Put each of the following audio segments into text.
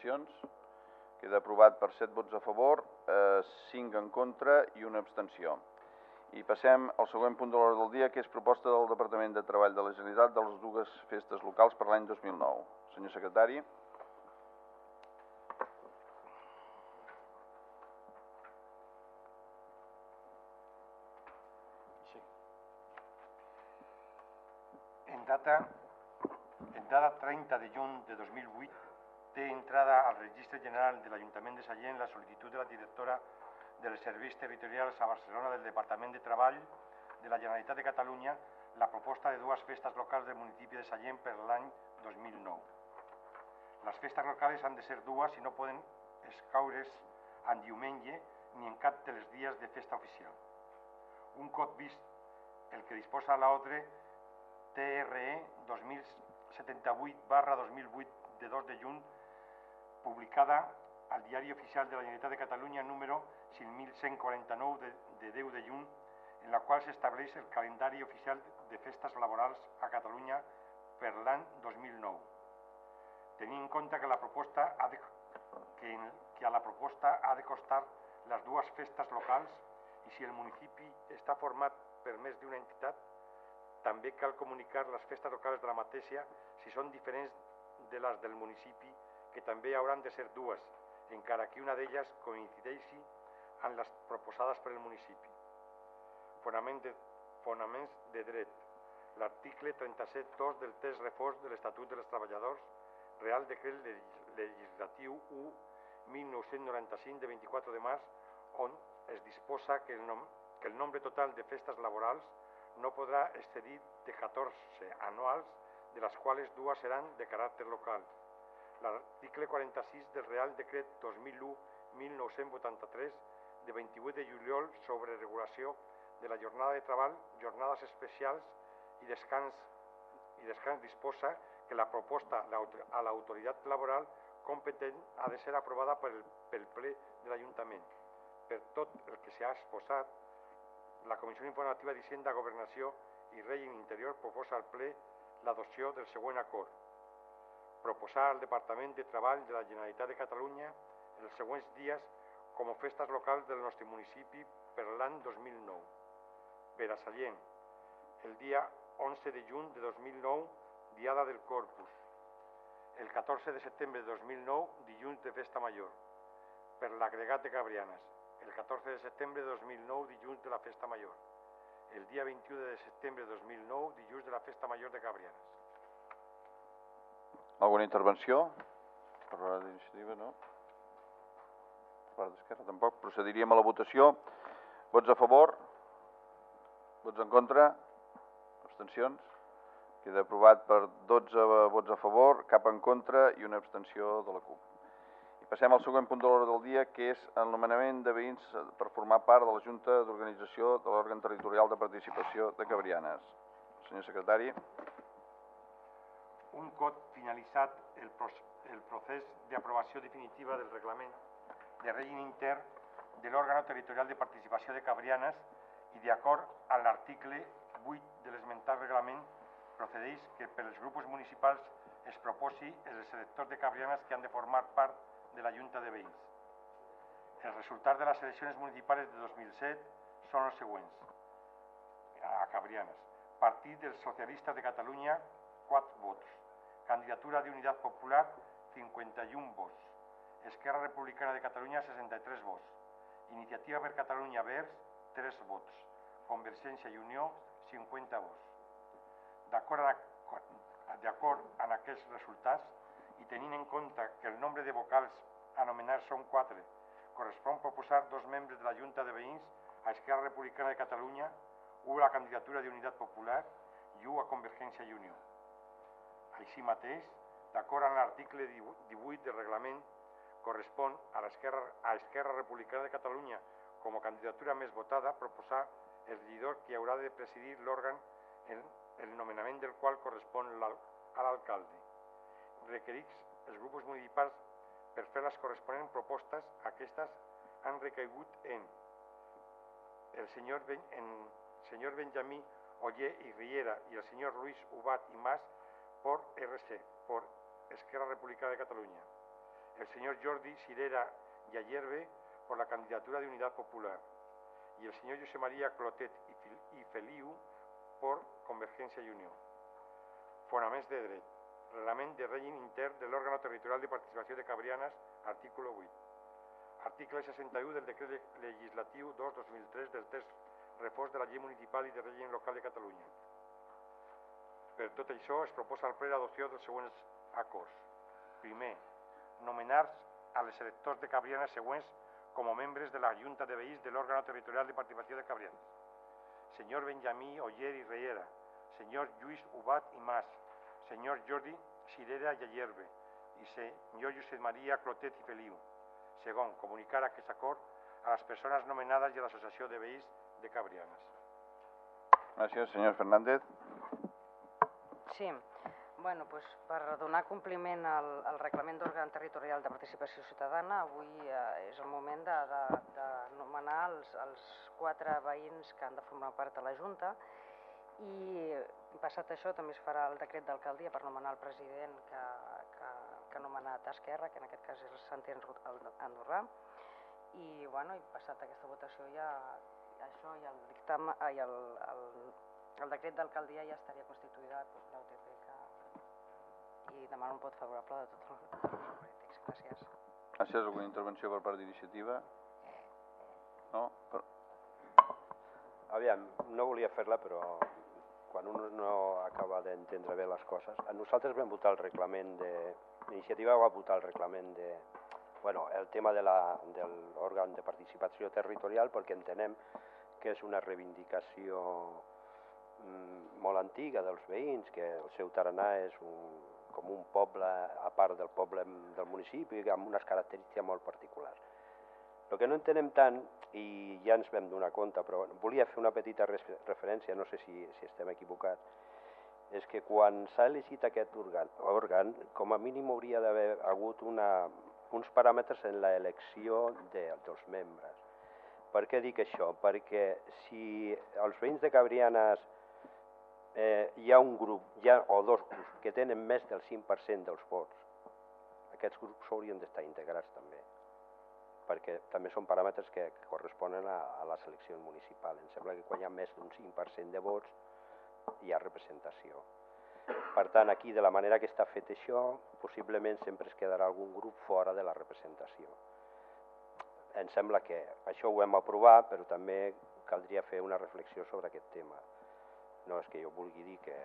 abstencions. Queda aprovat per 7 vots a favor, eh, 5 en contra i una abstenció. I passem al següent punt de l'hora del dia, que és proposta del Departament de Treball de la Generalitat de les dues festes locals per l'any 2009. Senyor secretari. Sí. En data, en data 30 de juny de 2008 té entrada al Registre General de l'Ajuntament de Sallent la sol·licitud de la directora dels Serveis Territorials a Barcelona del Departament de Treball de la Generalitat de Catalunya la proposta de dues festes locals del municipi de Sallent per l'any 2009. Les festes locals han de ser dues i no poden escaure's en diumenge ni en cap dels dies de festa oficial. Un cop vist el que disposa l'ordre TRE 2078 barra 2008 de 2 de juny, publicada al Diari Oficial de la Generalitat de Catalunya número 5149 de, de 10 de juny, en la qual s'estableix el calendari oficial de festes laborals a Catalunya per l'any 2009. Tenint en compte que la proposta ha de, que, que a la proposta ha de costar les dues festes locals i si el municipi està format per més d'una entitat, també cal comunicar les festes locals de la mateixa si són diferents de les del municipi, que també hauran de ser dues, encara que una d'elles coincideixi amb les proposades per el municipi. Fonament de, fonaments de dret. L'article 37.2 del test reforç de l'Estatut dels Treballadors, Real Decret Legislatiu 1 1995 de 24 de març, on es disposa que el, nom, que el nombre total de festes laborals no podrà excedir de 14 anuals, de les quals dues seran de caràcter local. L'article 46 del Real Decret 2001-1983 de 28 de juliol sobre regulació de la jornada de treball, jornades especials i descans, i descans disposa que la proposta a l'autoritat laboral competent ha de ser aprovada pel, pel ple de l'Ajuntament. Per tot el que s'ha exposat, la Comissió Informativa d'Hisenda, Governació i Règim Interior proposa al ple l'adopció del següent acord. Proposar al Departament de Treball de la Generalitat de Catalunya els següents dies com a festes locals del nostre municipi per l'any 2009. Per el dia 11 de juny de 2009, Diada del Corpus. El 14 de setembre de 2009, dilluns de Festa Major, per l'agregat de Cabrianes. El 14 de setembre de 2009, dilluns de la Festa Major. El dia 21 de setembre de 2009, dilluns de la Festa Major de Cabrianes. Alguna intervenció? Per part d'iniciativa, no? Per part d'esquerra, tampoc. Procediríem a la votació. Vots a favor? Vots en contra? Abstencions? Queda aprovat per 12 vots a favor, cap en contra i una abstenció de la CUP. I passem al següent punt de l'hora del dia, que és el nomenament de veïns per formar part de la Junta d'Organització de l'òrgan territorial de participació de Cabrianes. Senyor secretari. Un cop finalitzat el, el procés d'aprovació definitiva del reglament de règim intern de l'òrgan territorial de participació de Cabrianes i d'acord amb l'article 8 de l'esmentat reglament procedeix que per als grups municipals es proposi els electors de Cabrianes que han de formar part de la Junta de Veïns. Els resultats de les eleccions municipals de 2007 són els següents. A Cabrianes. Partit dels Socialistes de Catalunya, 4 vots. Candidatura d'Unitat Popular, 51 vots. Esquerra Republicana de Catalunya, 63 vots. Iniciativa per Catalunya Verds, 3 vots. Convergència i Unió, 50 vots. D'acord amb aquests resultats i tenint en compte que el nombre de vocals a nomenar són 4, correspon proposar dos membres de la Junta de Veïns a Esquerra Republicana de Catalunya, un a la candidatura d'Unitat Popular i un a Convergència i Unió. Així mateix, d'acord amb l'article 18 del reglament, correspon a l'Esquerra a Esquerra Republicana de Catalunya com a candidatura més votada proposar el regidor que haurà de presidir l'òrgan el, el nomenament del qual correspon a l'alcalde. Requerits els grups municipals per fer les corresponents propostes, aquestes han recaigut en el senyor, ben, en senyor Benjamí Oller i Riera i el senyor Luis Ubat i Mas por RC, por Esquerra Republicana de Catalunya. el señor Jordi Sirera Yayerbe por la candidatura de Unidad Popular y el señor José María Clotet y Feliu por Convergencia y Unió. Fonaments de dret. Reglament de règim intern de l'òrgan territorial de participació de Cabrianes, artículo 8. Article 61 del decret le- legislatiu 2-2003 del text reforç de la llei municipal i de règim local de Catalunya. Per tot això, es proposa al ple l'adopció dels següents acords. Primer, nomenar a les electors de Cabrianes següents com a membres de la Junta de Veïns de l'òrgan territorial de participació de Cabrianes. Senyor Benjamí Oller i Riera, senyor Lluís Ubat i Mas, senyor Jordi Sirera Yayerbe i senyor Josep Maria Clotet i Feliu. Segon, comunicar aquest acord a les persones nomenades i a l'Associació de Veïns de Cabrianes. Gràcies, senyor Fernández. Sí, bueno, doncs per donar compliment al, al reglament d'òrgan territorial de participació ciutadana, avui eh, és el moment de, de, de nomenar els, els quatre veïns que han de formar part de la Junta i passat això també es farà el decret d'alcaldia per nomenar el president que, que, que ha nomenat Esquerra, que en aquest cas és Santi Enru- Andorrà, i, bueno, i passat aquesta votació ja això i el dictamen, ai, el, el, el decret d'alcaldia ja estaria constituïda l'UTP que... i demano un vot favorable de tots els grups polítics. Gràcies. Gràcies. Alguna intervenció per part d'iniciativa? No? Per... Aviam, no volia fer-la, però quan un no acaba d'entendre bé les coses... Nosaltres vam votar el reglament de... L'iniciativa va votar el reglament de... Bueno, el tema de la, de l'òrgan de participació territorial perquè entenem que és una reivindicació molt antiga dels veïns, que el seu Taranà és un, com un poble a part del poble del municipi amb unes característiques molt particulars. El que no entenem tant, i ja ens vam donar compte, però volia fer una petita referència, no sé si, si estem equivocats, és que quan s'ha elegit aquest òrgan, òrgan, com a mínim hauria d'haver hagut una, uns paràmetres en l'elecció de, dels membres. Per què dic això? Perquè si els veïns de Cabrianes eh, hi ha un grup, hi ha, o dos grups, que tenen més del 5% dels vots, aquests grups haurien d'estar integrats també perquè també són paràmetres que corresponen a, a la selecció municipal. Em sembla que quan hi ha més d'un 5% de vots hi ha representació. Per tant, aquí, de la manera que està fet això, possiblement sempre es quedarà algun grup fora de la representació. Em sembla que això ho hem aprovat, però també caldria fer una reflexió sobre aquest tema. No és que jo vulgui dir que...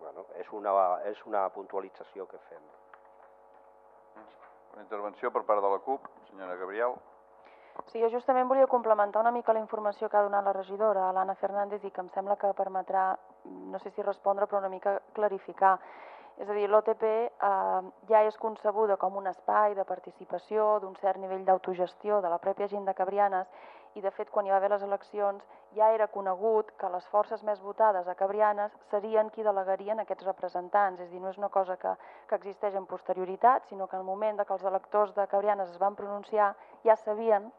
Bueno, és una, és una puntualització que fem. Una intervenció per part de la CUP, senyora Gabriel. Sí, jo justament volia complementar una mica la informació que ha donat la regidora, l'Anna Fernández, i que em sembla que permetrà, no sé si respondre, però una mica clarificar. És a dir, l'OTP eh, ja és concebuda com un espai de participació, d'un cert nivell d'autogestió de la pròpia gent de Cabrianes, i de fet, quan hi va haver les eleccions, ja era conegut que les forces més votades a Cabrianes serien qui delegarien aquests representants. És a dir, no és una cosa que, que existeix en posterioritat, sinó que en el moment de que els electors de Cabrianes es van pronunciar, ja sabien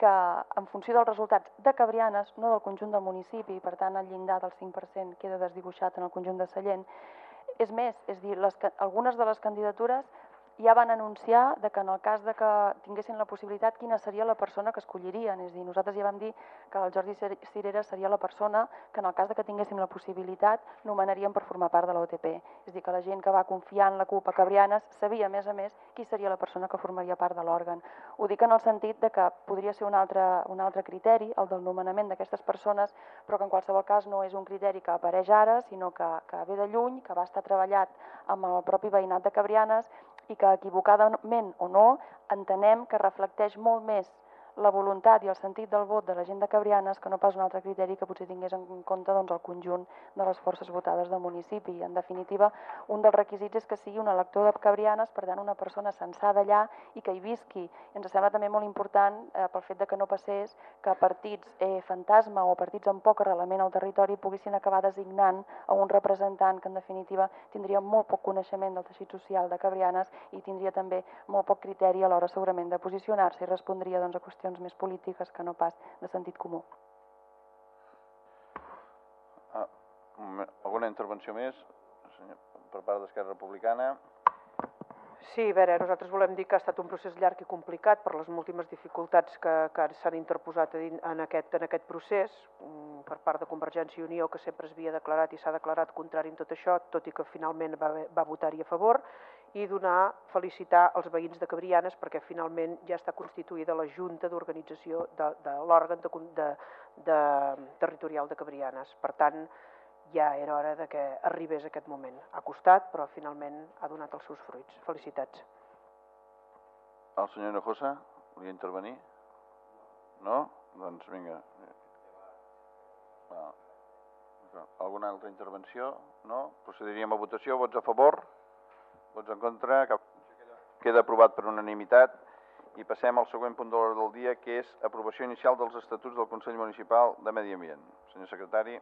que en funció dels resultats de Cabrianes, no del conjunt del municipi, per tant el llindar del 5% queda desdibuixat en el conjunt de Sallent, és més, és dir, les, algunes de les candidatures ja van anunciar de que en el cas de que tinguessin la possibilitat quina seria la persona que escollirien. És a dir, nosaltres ja vam dir que el Jordi Cir- Cirera seria la persona que en el cas de que tinguéssim la possibilitat nomenaríem per formar part de l'OTP. És a dir, que la gent que va confiar en la CUP a Cabrianes sabia, a més a més, qui seria la persona que formaria part de l'òrgan. Ho dic en el sentit de que podria ser un altre, un altre criteri, el del nomenament d'aquestes persones, però que en qualsevol cas no és un criteri que apareix ara, sinó que, que ve de lluny, que va estar treballat amb el propi veïnat de Cabrianes i que equivocadament o no entenem que reflecteix molt més la voluntat i el sentit del vot de la gent de Cabrianes que no pas un altre criteri que potser tingués en compte doncs, el conjunt de les forces votades del municipi. En definitiva, un dels requisits és que sigui un elector de Cabrianes, per tant, una persona censada allà i que hi visqui. I ens sembla també molt important, eh, pel fet de que no passés, que partits eh, fantasma o partits amb poc arrelament al territori poguessin acabar designant a un representant que, en definitiva, tindria molt poc coneixement del teixit social de Cabrianes i tindria també molt poc criteri a l'hora segurament de posicionar-se i respondria doncs, a qüestions més polítiques que no pas de sentit comú. Ah, alguna intervenció més? Senyor, per part d'Esquerra Republicana. Sí, a veure, nosaltres volem dir que ha estat un procés llarg i complicat per les múltiples dificultats que, que s'han interposat en aquest, en aquest procés mm, per part de Convergència i Unió, que sempre es havia declarat i s'ha declarat contrari en tot això, tot i que finalment va, va votar-hi a favor, i donar, felicitar els veïns de Cabrianes perquè finalment ja està constituïda la Junta d'Organització de, de l'òrgan de, de, de, territorial de Cabrianes. Per tant, ja era hora de que arribés aquest moment. Ha costat, però finalment ha donat els seus fruits. Felicitats. El senyor Hinojosa volia intervenir? No? Doncs vinga. Alguna altra intervenció? No? Procediríem a votació. Vots a favor? Vots en contra? Cap... Queda aprovat per unanimitat. I passem al següent punt de l'ordre del dia, que és aprovació inicial dels estatuts del Consell Municipal de Medi Ambient. Senyor secretari.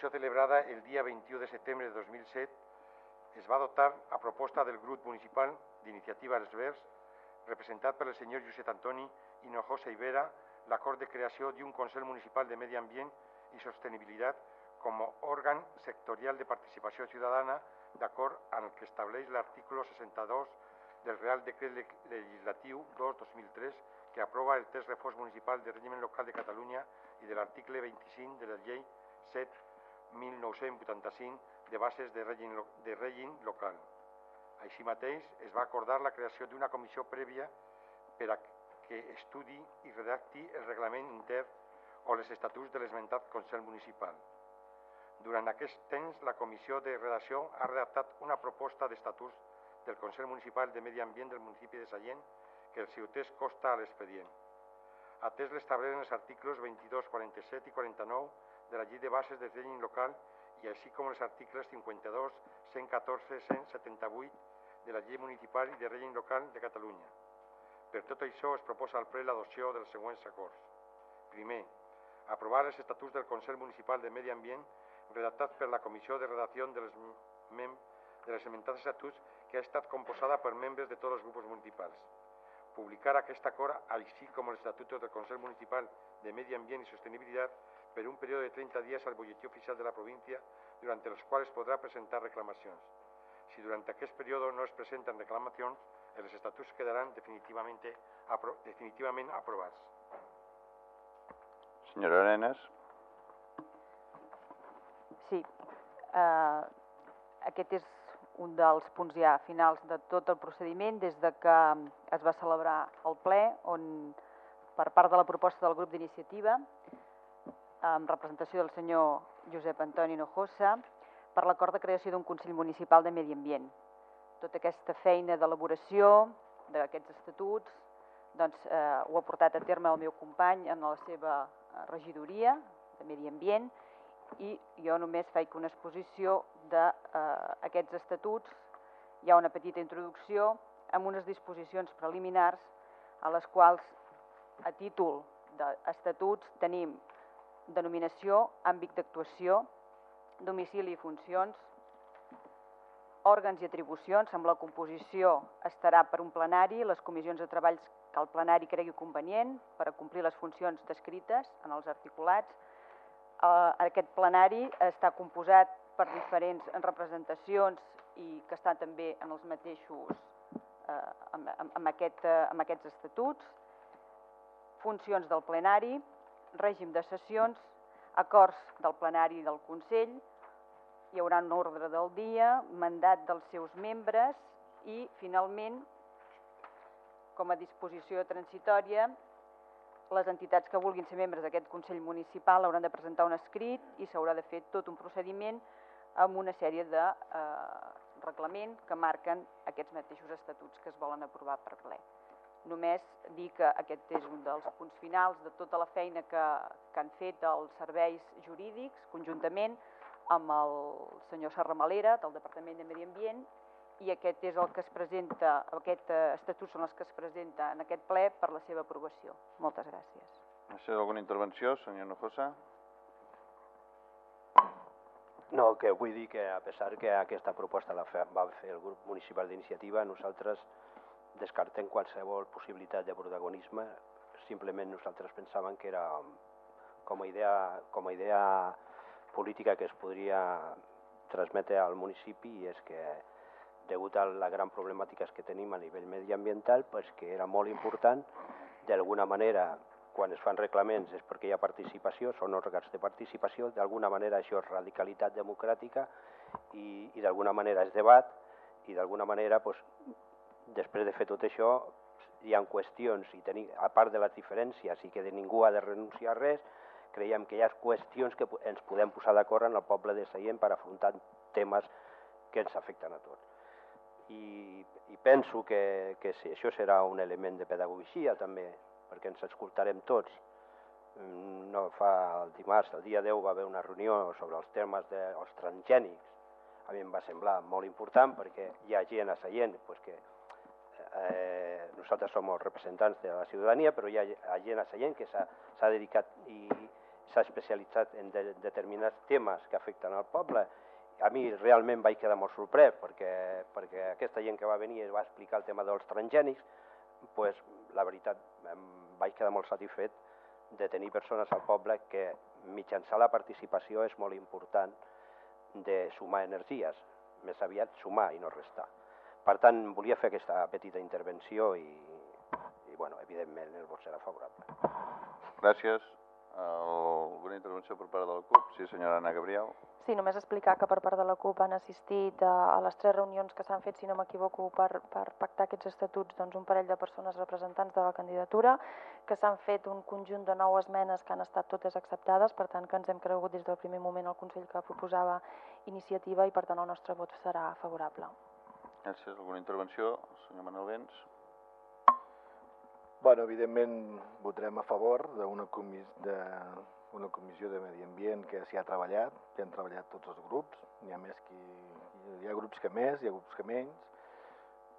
Sessió celebrada el dia 21 de setembre de 2007 es va dotar a proposta del grup municipal d'iniciativa Els Verds, representat per el senyor Josep Antoni Hinojosa Ibera, l'acord de creació d'un Consell Municipal de Medi Ambient i Sostenibilitat com a òrgan sectorial de participació ciutadana d'acord amb el que estableix l'article 62 del Real Decret Le- Legislatiu 2-2003 que aprova el text reforç municipal de règim local de Catalunya i de l'article 25 de la llei 7.1985 de bases de règim, de règim local. Així mateix, es va acordar la creació d'una comissió prèvia per a que estudi i redacti el reglament intern o les estatuts de l'esmentat Consell Municipal. Durant aquest temps, la comissió de redacció ha redactat una proposta d'estatuts del Consell Municipal de Medi Ambient del municipi de Sallent que el seu text consta a l'expedient. Atès l'establert en els articles 22, 47 i 49 de la Llei de Bases del Règim Local i així com els articles 52, 114, 178 de la Llei Municipal i de Règim Local de Catalunya. Per tot això es proposa al ple l'adopció dels següents acords. Primer, aprovar els estatuts del Consell Municipal de Medi Ambient redactats per la Comissió de Redacció de les, mem de les esmentats estatuts que ha estat composada per membres de tots els grups municipals. Publicar aquest acord, així com els estatuts del Consell Municipal de Medi Ambient i Sostenibilitat per un període de 30 dies al bolletí oficial de la província, durant els quals podrà presentar reclamacions. Si durant aquest període no es presenten reclamacions, els estatuts quedaran definitivament, apro definitivament aprovats. Senyora Arenas. Sí, eh, aquest és un dels punts ja finals de tot el procediment des de que es va celebrar el ple on per part de la proposta del grup d'iniciativa amb representació del senyor Josep Antoni Hinojosa per l'acord de creació d'un Consell Municipal de Medi Ambient. Tota aquesta feina d'elaboració d'aquests estatuts doncs, eh, ho ha portat a terme el meu company en la seva eh, regidoria de Medi Ambient i jo només faig una exposició d'aquests estatuts. Hi ha una petita introducció amb unes disposicions preliminars a les quals a títol d'estatuts tenim denominació, àmbit d'actuació, domicili i funcions, òrgans i atribucions, amb la composició estarà per un plenari, les comissions de treballs que el plenari cregui convenient per a complir les funcions descrites en els articulats. Eh, aquest plenari està composat per diferents representacions i que estan també en els mateixos, eh, amb, amb, amb, aquest, eh, amb aquests estatuts, funcions del plenari, règim de sessions, acords del plenari del Consell, hi haurà un ordre del dia, mandat dels seus membres i, finalment, com a disposició transitòria, les entitats que vulguin ser membres d'aquest Consell Municipal hauran de presentar un escrit i s'haurà de fer tot un procediment amb una sèrie de eh, reglaments que marquen aquests mateixos estatuts que es volen aprovar per ple. Només dir que aquest és un dels punts finals de tota la feina que, que han fet els serveis jurídics conjuntament amb el senyor Serramalera del Departament de Medi Ambient i aquest és el que es presenta, aquest eh, estatut són els que es presenta en aquest ple per la seva aprovació. Moltes gràcies. Gràcies. Alguna intervenció, senyor Nojosa? No, que vull dir que a pesar que aquesta proposta la fe, va fer el grup municipal d'iniciativa, nosaltres descartem qualsevol possibilitat de protagonisme, simplement nosaltres pensàvem que era com a idea, com a idea política que es podria transmetre al municipi i és que degut a la gran problemàtica que tenim a nivell mediambiental, pues que era molt important d'alguna manera quan es fan reglaments és perquè hi ha participació, són òrgans de participació, d'alguna manera això és radicalitat democràtica i, i d'alguna manera és debat i d'alguna manera, pues, després de fer tot això, hi ha qüestions, i tenir, a part de les diferències i que de ningú ha de renunciar a res, creiem que hi ha qüestions que ens podem posar d'acord en el poble de Seient per afrontar temes que ens afecten a tots. I, i penso que, que sí, això serà un element de pedagogia també, perquè ens escoltarem tots. Mm, no fa el dimarts, el dia 10, va haver una reunió sobre els temes dels transgènics. A mi em va semblar molt important perquè hi ha gent a Seient pues, que eh, nosaltres som els representants de la ciutadania, però hi ha gent a Seient que s'ha dedicat i s'ha especialitzat en de, determinats temes que afecten al poble. A mi realment vaig quedar molt sorprès perquè, perquè aquesta gent que va venir va explicar el tema dels transgènics, pues, la veritat em vaig quedar molt satisfet de tenir persones al poble que mitjançant la participació és molt important de sumar energies, més aviat sumar i no restar. Per tant, volia fer aquesta petita intervenció i, i bueno, evidentment el vot serà favorable. Gràcies. Alguna intervenció per part de la CUP? Sí, senyora Ana Gabriel. Sí, només explicar que per part de la CUP han assistit a, a les tres reunions que s'han fet, si no m'equivoco, per, per pactar aquests estatuts, doncs un parell de persones representants de la candidatura, que s'han fet un conjunt de nou esmenes que han estat totes acceptades, per tant que ens hem cregut des del primer moment el Consell que proposava iniciativa i per tant el nostre vot serà favorable. Gràcies. Alguna intervenció? Senyor Manuel Vents. Bueno, evidentment votarem a favor d'una comis de una comissió de medi ambient que s'hi ha treballat, que han treballat tots els grups, n'hi ha més que hi ha grups que més, hi ha grups que menys,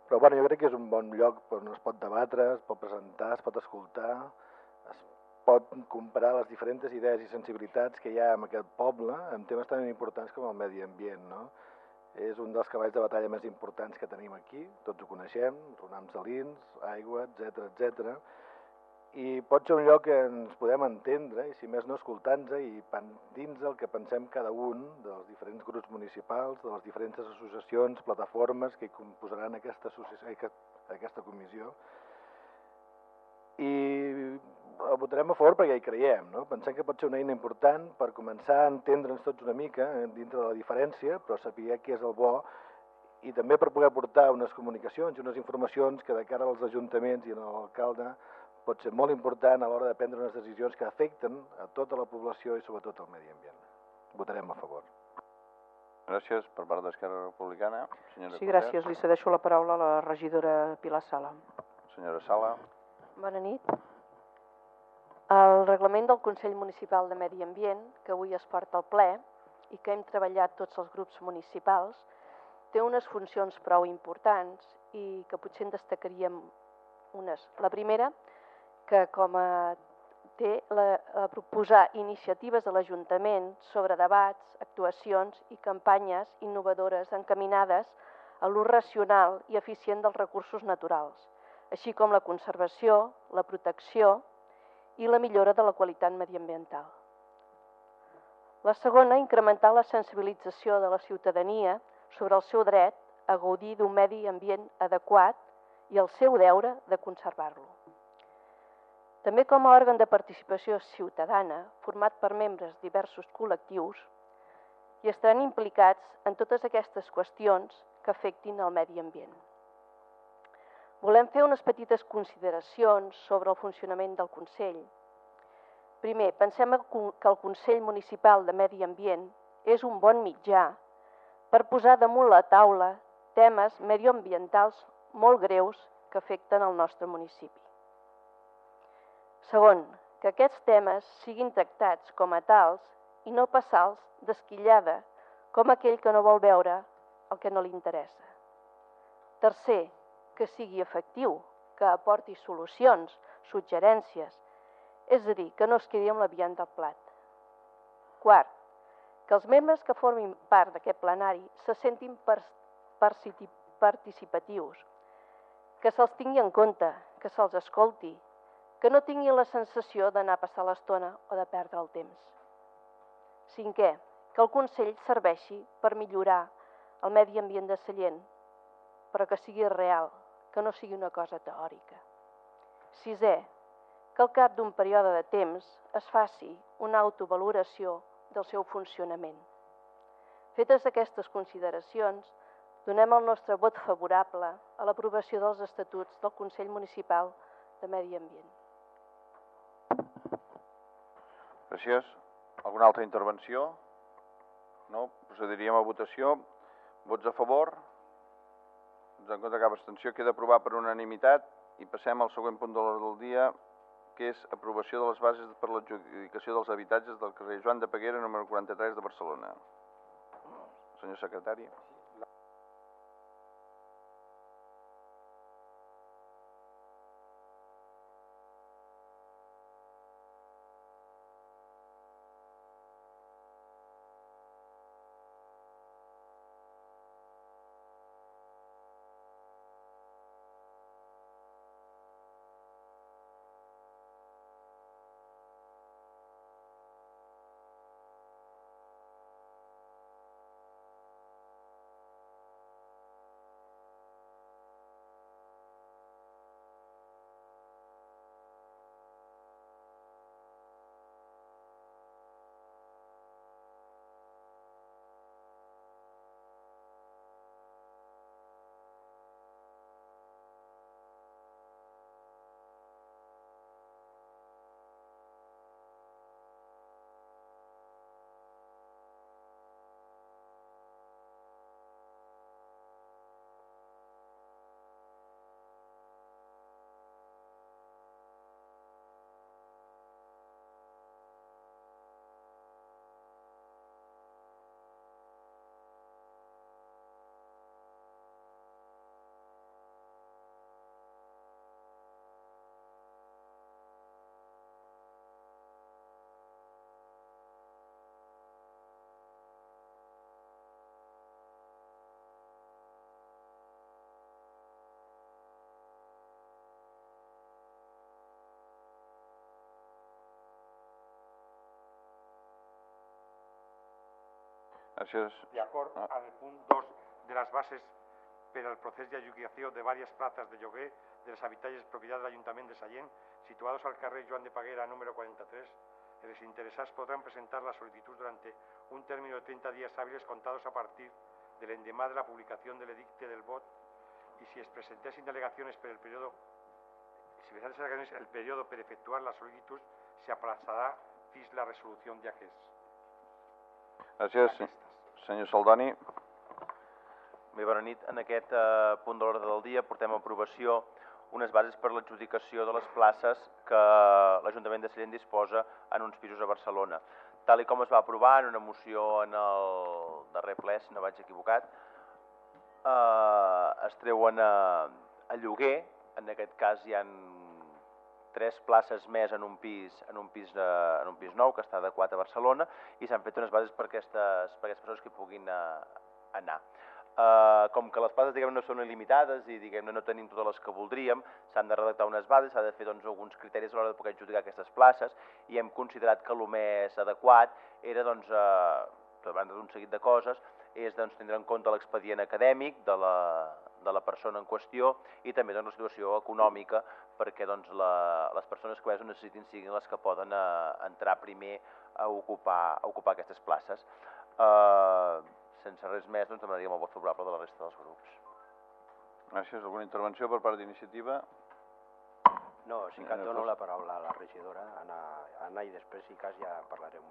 però bueno, jo crec que és un bon lloc on es pot debatre, es pot presentar, es pot escoltar, es pot comparar les diferents idees i sensibilitats que hi ha en aquest poble en temes tan importants com el medi ambient, no? És un dels cavalls de batalla més importants que tenim aquí, tots ho coneixem, ronams salins, aigua, etc etc. I pot ser un lloc que ens podem entendre, i si més no escoltant-nos i dins el que pensem cada un dels diferents grups municipals, de les diferents associacions, plataformes que composaran aquesta, aquesta comissió. I votarem a favor perquè hi creiem, no? Pensem que pot ser una eina important per començar a entendre'ns tots una mica eh, dintre de la diferència, però saber què és el bo i també per poder portar unes comunicacions i unes informacions que de cara als ajuntaments i a l'alcalde pot ser molt important a l'hora de prendre unes decisions que afecten a tota la població i sobretot al medi ambient. Votarem a favor. Gràcies per part d'Esquerra Republicana. Senyora sí, gràcies. Li cedeixo la paraula a la regidora Pilar Sala. Senyora Sala. Bona nit. El reglament del Consell Municipal de Medi Ambient, que avui es porta al ple i que hem treballat tots els grups municipals, té unes funcions prou importants i que potser en destacaríem unes. La primera, que com a té la, a proposar iniciatives a l'Ajuntament sobre debats, actuacions i campanyes innovadores encaminades a l'ús racional i eficient dels recursos naturals, així com la conservació, la protecció i la millora de la qualitat mediambiental. La segona, incrementar la sensibilització de la ciutadania sobre el seu dret a gaudir d'un medi ambient adequat i el seu deure de conservar-lo. També com a òrgan de participació ciutadana, format per membres diversos col·lectius, i estaran implicats en totes aquestes qüestions que afectin el medi ambient. Volem fer unes petites consideracions sobre el funcionament del Consell. Primer, pensem que el Consell Municipal de Medi Ambient és un bon mitjà per posar damunt la taula temes medioambientals molt greus que afecten el nostre municipi. Segon, que aquests temes siguin tractats com a tals i no passals d'esquillada, com aquell que no vol veure el que no li interessa. Tercer, que sigui efectiu, que aporti solucions, suggerències, és a dir, que no es quedi amb la del plat. Quart, que els membres que formin part d'aquest plenari se sentin participatius, que se'ls tingui en compte, que se'ls escolti, que no tinguin la sensació d'anar a passar l'estona o de perdre el temps. Cinquè, que el Consell serveixi per millorar el medi ambient de Sallent, però que sigui real, que no sigui una cosa teòrica. Sisè, que al cap d'un període de temps es faci una autovaloració del seu funcionament. Fetes aquestes consideracions, donem el nostre vot favorable a l'aprovació dels estatuts del Consell Municipal de Medi Ambient. Gràcies. Alguna altra intervenció? No? Procediríem a votació. Vots a favor? Vots en contra cap abstenció. Queda aprovat per unanimitat i passem al següent punt de l'ordre del dia, que és aprovació de les bases per l'adjudicació dels habitatges del carrer Joan de Peguera, número 43 de Barcelona. Senyor secretari. Gràcies. D'acord Ah. amb el punt 2 de les bases per al procés d'adjudicació de diverses places de lloguer de les habitatges propietat de l'Ajuntament de Sallent, situados al carrer Joan de Paguera número 43, los interesados podrán presentar la solicitud durante un término de 30 días hábiles contados a partir del endemà de la publicación del edicte del vot y si es presentesen delegaciones per el periodo si delegaciones el periodo per efectuar la solicitud se aplazarà fins la resolució d'aquests. Gràcies, se- senyor Saldoni. Bé, bona nit. En aquest eh, punt de l'ordre del dia portem a aprovació unes bases per l'adjudicació de les places que l'Ajuntament de Sallent disposa en uns pisos a Barcelona. Tal i com es va aprovar en una moció en el darrer ple, si no vaig equivocat, eh, es treuen a, a lloguer, en aquest cas hi han tres places més en un pis, en un pis, de, en un pis nou que està adequat a Barcelona i s'han fet unes bases per aquestes, per aquestes persones que puguin uh, anar. Uh, com que les places diguem no són il·limitades i diguem no tenim totes les que voldríem, s'han de redactar unes bases, s'ha de fer doncs, alguns criteris a l'hora de poder adjudicar aquestes places i hem considerat que el més adequat era, doncs, uh, per banda d'un seguit de coses, és doncs, tindre en compte l'expedient acadèmic de la, de la persona en qüestió i també doncs, la situació econòmica perquè doncs, la, les persones que més ho necessitin siguin les que poden uh, entrar primer a ocupar, a ocupar aquestes places. Uh, sense res més, doncs demanaríem el vot favorable de la resta dels grups. Gràcies. Alguna intervenció per part d'iniciativa? No, sí que et dono la paraula a la regidora, Anna, Anna i després, si cas, ja parlaré un,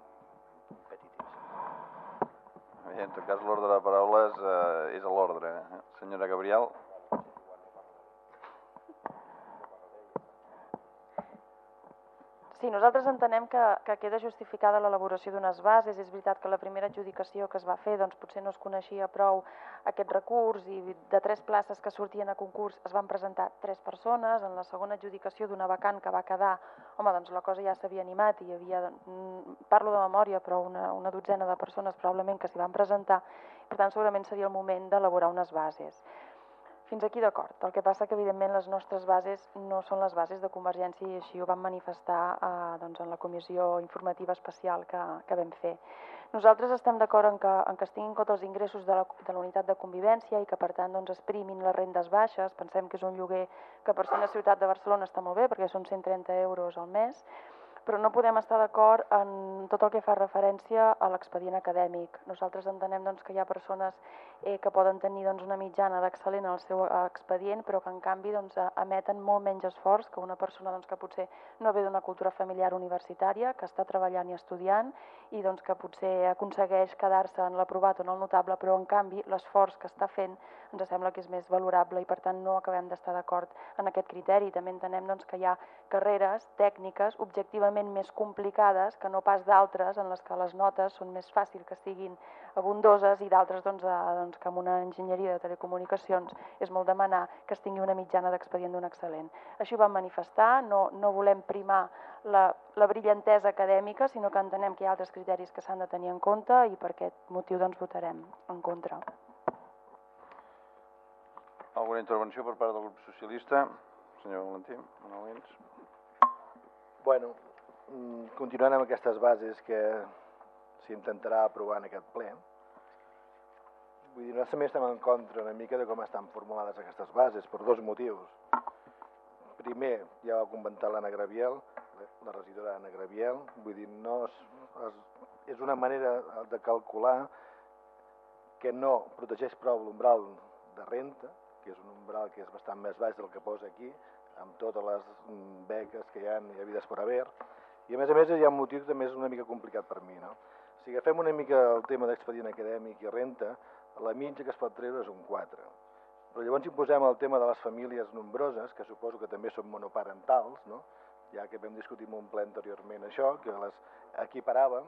un petit en tot cas, l'ordre de paraules eh, és a l'ordre. eh? Senyora Gabriel. Sí, nosaltres entenem que, que queda justificada l'elaboració d'unes bases. És veritat que la primera adjudicació que es va fer doncs, potser no es coneixia prou aquest recurs i de tres places que sortien a concurs es van presentar tres persones. En la segona adjudicació d'una vacant que va quedar, home, doncs la cosa ja s'havia animat i hi havia, mm, parlo de memòria, però una, una dotzena de persones probablement que s'hi van presentar. Per tant, segurament seria el moment d'elaborar unes bases. Fins aquí d'acord. El que passa que, evidentment, les nostres bases no són les bases de Convergència i així ho vam manifestar eh, doncs, en la comissió informativa especial que, que vam fer. Nosaltres estem d'acord en, que, en que es tinguin compte els ingressos de la, de la unitat de convivència i que, per tant, doncs, es primin les rendes baixes. Pensem que és un lloguer que per ser una ciutat de Barcelona està molt bé perquè són 130 euros al mes, però no podem estar d'acord en tot el que fa referència a l'expedient acadèmic. Nosaltres entenem doncs, que hi ha persones eh, que poden tenir doncs, una mitjana d'excel·lent al seu eh, expedient, però que en canvi doncs, emeten molt menys esforç que una persona doncs, que potser no ve d'una cultura familiar universitària, que està treballant i estudiant i doncs, que potser aconsegueix quedar-se en l'aprovat o en el notable, però en canvi l'esforç que està fent ens sembla que és més valorable i per tant no acabem d'estar d'acord en aquest criteri. També entenem doncs, que hi ha carreres tècniques objectivament més complicades que no pas d'altres en les que les notes són més fàcil que siguin abundoses i d'altres doncs, eh, doncs, que amb una enginyeria de telecomunicacions és molt demanar que es tingui una mitjana d'expedient d'un excel·lent. Així ho vam manifestar, no, no volem primar la, la brillantesa acadèmica, sinó que entenem que hi ha altres criteris que s'han de tenir en compte i per aquest motiu doncs, votarem en contra. Alguna intervenció per part del grup socialista? Senyor Valentí, Manolins. Bueno, mm, continuant amb aquestes bases que s'intentarà aprovar en aquest ple, vull dir, nosaltres també estem en contra una mica de com estan formulades aquestes bases, per dos motius. Primer, ja va comentar l'Anna Graviel, la regidora Anna Graviel, vull dir, no és, és una manera de calcular que no protegeix prou l'umbral de renta, que és un umbral que és bastant més baix del que posa aquí, amb totes les mm, beques que hi ha, i havides per haver, i a més a més hi ha un motiu que també és una mica complicat per mi. No? Si agafem una mica el tema d'expedient acadèmic i renta, la mitja que es pot treure és un 4. Però llavors si posem el tema de les famílies nombroses, que suposo que també són monoparentals, no? ja que vam discutir en un ple anteriorment això, que les equiparàvem,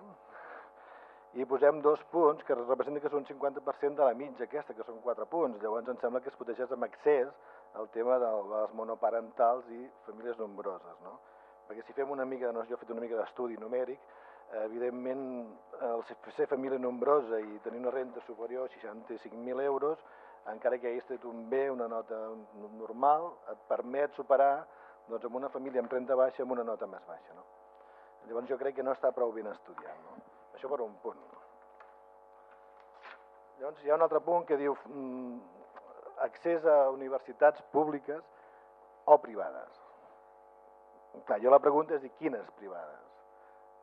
i posem dos punts que representen que són 50% de la mitja aquesta, que són 4 punts. Llavors em sembla que es protegeix amb accés el tema de les monoparentals i famílies nombroses. No? Perquè si fem una mica, no, jo he fet una mica d'estudi numèric, evidentment el ser família nombrosa i tenir una renta superior a 65.000 euros, encara que hagués tret un bé, una nota normal, et permet superar doncs, amb una família amb renta baixa amb una nota més baixa. No? Llavors jo crec que no està prou ben estudiat. No? Això per un punt. Llavors hi ha un altre punt que diu mm, accés a universitats públiques o privades. Clar, jo la pregunta és dir quines privades?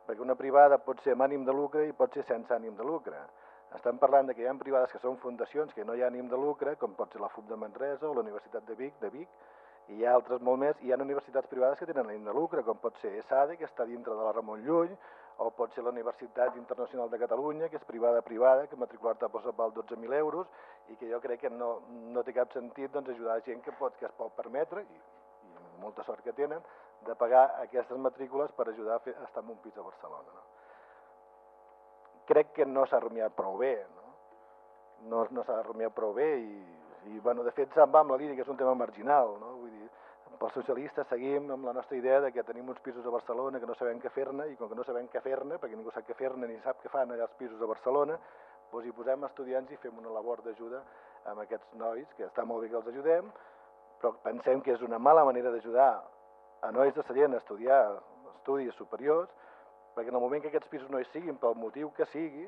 Perquè una privada pot ser amb ànim de lucre i pot ser sense ànim de lucre. Estem parlant de que hi ha privades que són fundacions que no hi ha ànim de lucre, com pot ser la FUB de Manresa o la Universitat de Vic, de Vic, i hi ha altres molt més, i hi ha universitats privades que tenen ànim de lucre, com pot ser ESADE, que està dintre de la Ramon Llull, o pot ser la Universitat Internacional de Catalunya, que és privada-privada, que matricular-te posa val 12.000 euros i que jo crec que no, no té cap sentit doncs, ajudar a gent que, pot, que es pot permetre, i, i molta sort que tenen, de pagar aquestes matrícules per ajudar a, fer, a estar en un pis a Barcelona. No? Crec que no s'ha rumiat prou bé, no, no, no s'ha rumiat prou bé i, i bueno, de fet se'n va amb la que és un tema marginal, no? vull pels socialistes seguim amb la nostra idea de que tenim uns pisos a Barcelona que no sabem què fer-ne i com que no sabem què fer-ne, perquè ningú sap què fer-ne ni sap què fan allà els pisos a Barcelona, doncs hi posem estudiants i fem una labor d'ajuda amb aquests nois, que està molt bé que els ajudem, però pensem que és una mala manera d'ajudar a nois de Sallent a estudiar estudis superiors, perquè en el moment que aquests pisos no hi siguin, pel motiu que sigui,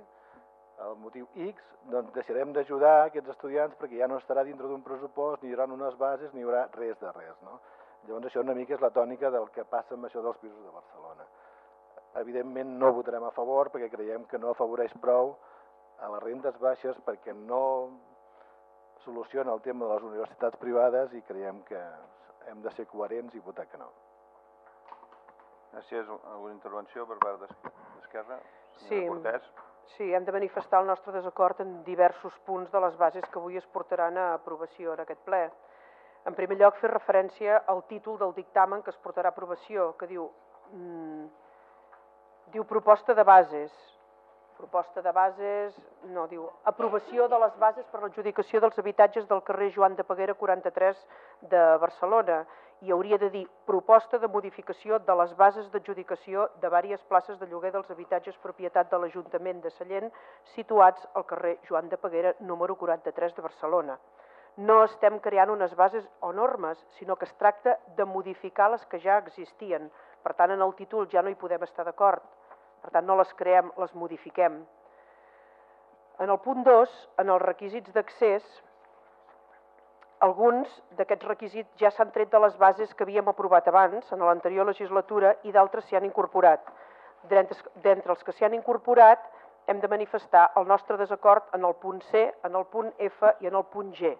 el motiu X, doncs deixarem d'ajudar aquests estudiants perquè ja no estarà dintre d'un pressupost, ni hi haurà unes bases, ni hi haurà res de res. No? Llavors això una mica és la tònica del que passa amb això dels pisos de Barcelona. Evidentment no votarem a favor perquè creiem que no afavoreix prou a les rendes baixes perquè no soluciona el tema de les universitats privades i creiem que hem de ser coherents i votar que no. Gràcies. Alguna intervenció per part d'Esquerra? Sí, sí, hem de manifestar el nostre desacord en diversos punts de les bases que avui es portaran a aprovació en aquest ple. En primer lloc, fer referència al títol del dictamen que es portarà a aprovació, que diu mm, diu proposta de bases. Proposta de bases, no, diu aprovació de les bases per l'adjudicació dels habitatges del carrer Joan de Peguera 43 de Barcelona i hauria de dir proposta de modificació de les bases d'adjudicació de diverses places de lloguer dels habitatges propietat de l'Ajuntament de Sallent situats al carrer Joan de Peguera número 43 de Barcelona. No estem creant unes bases o normes, sinó que es tracta de modificar les que ja existien. Per tant, en el títol ja no hi podem estar d'acord. Per tant, no les creem, les modifiquem. En el punt 2, en els requisits d'accés, alguns d'aquests requisits ja s'han tret de les bases que havíem aprovat abans, en l'anterior legislatura, i d'altres s'hi han incorporat. D'entre els que s'hi han incorporat, hem de manifestar el nostre desacord en el punt C, en el punt F i en el punt G.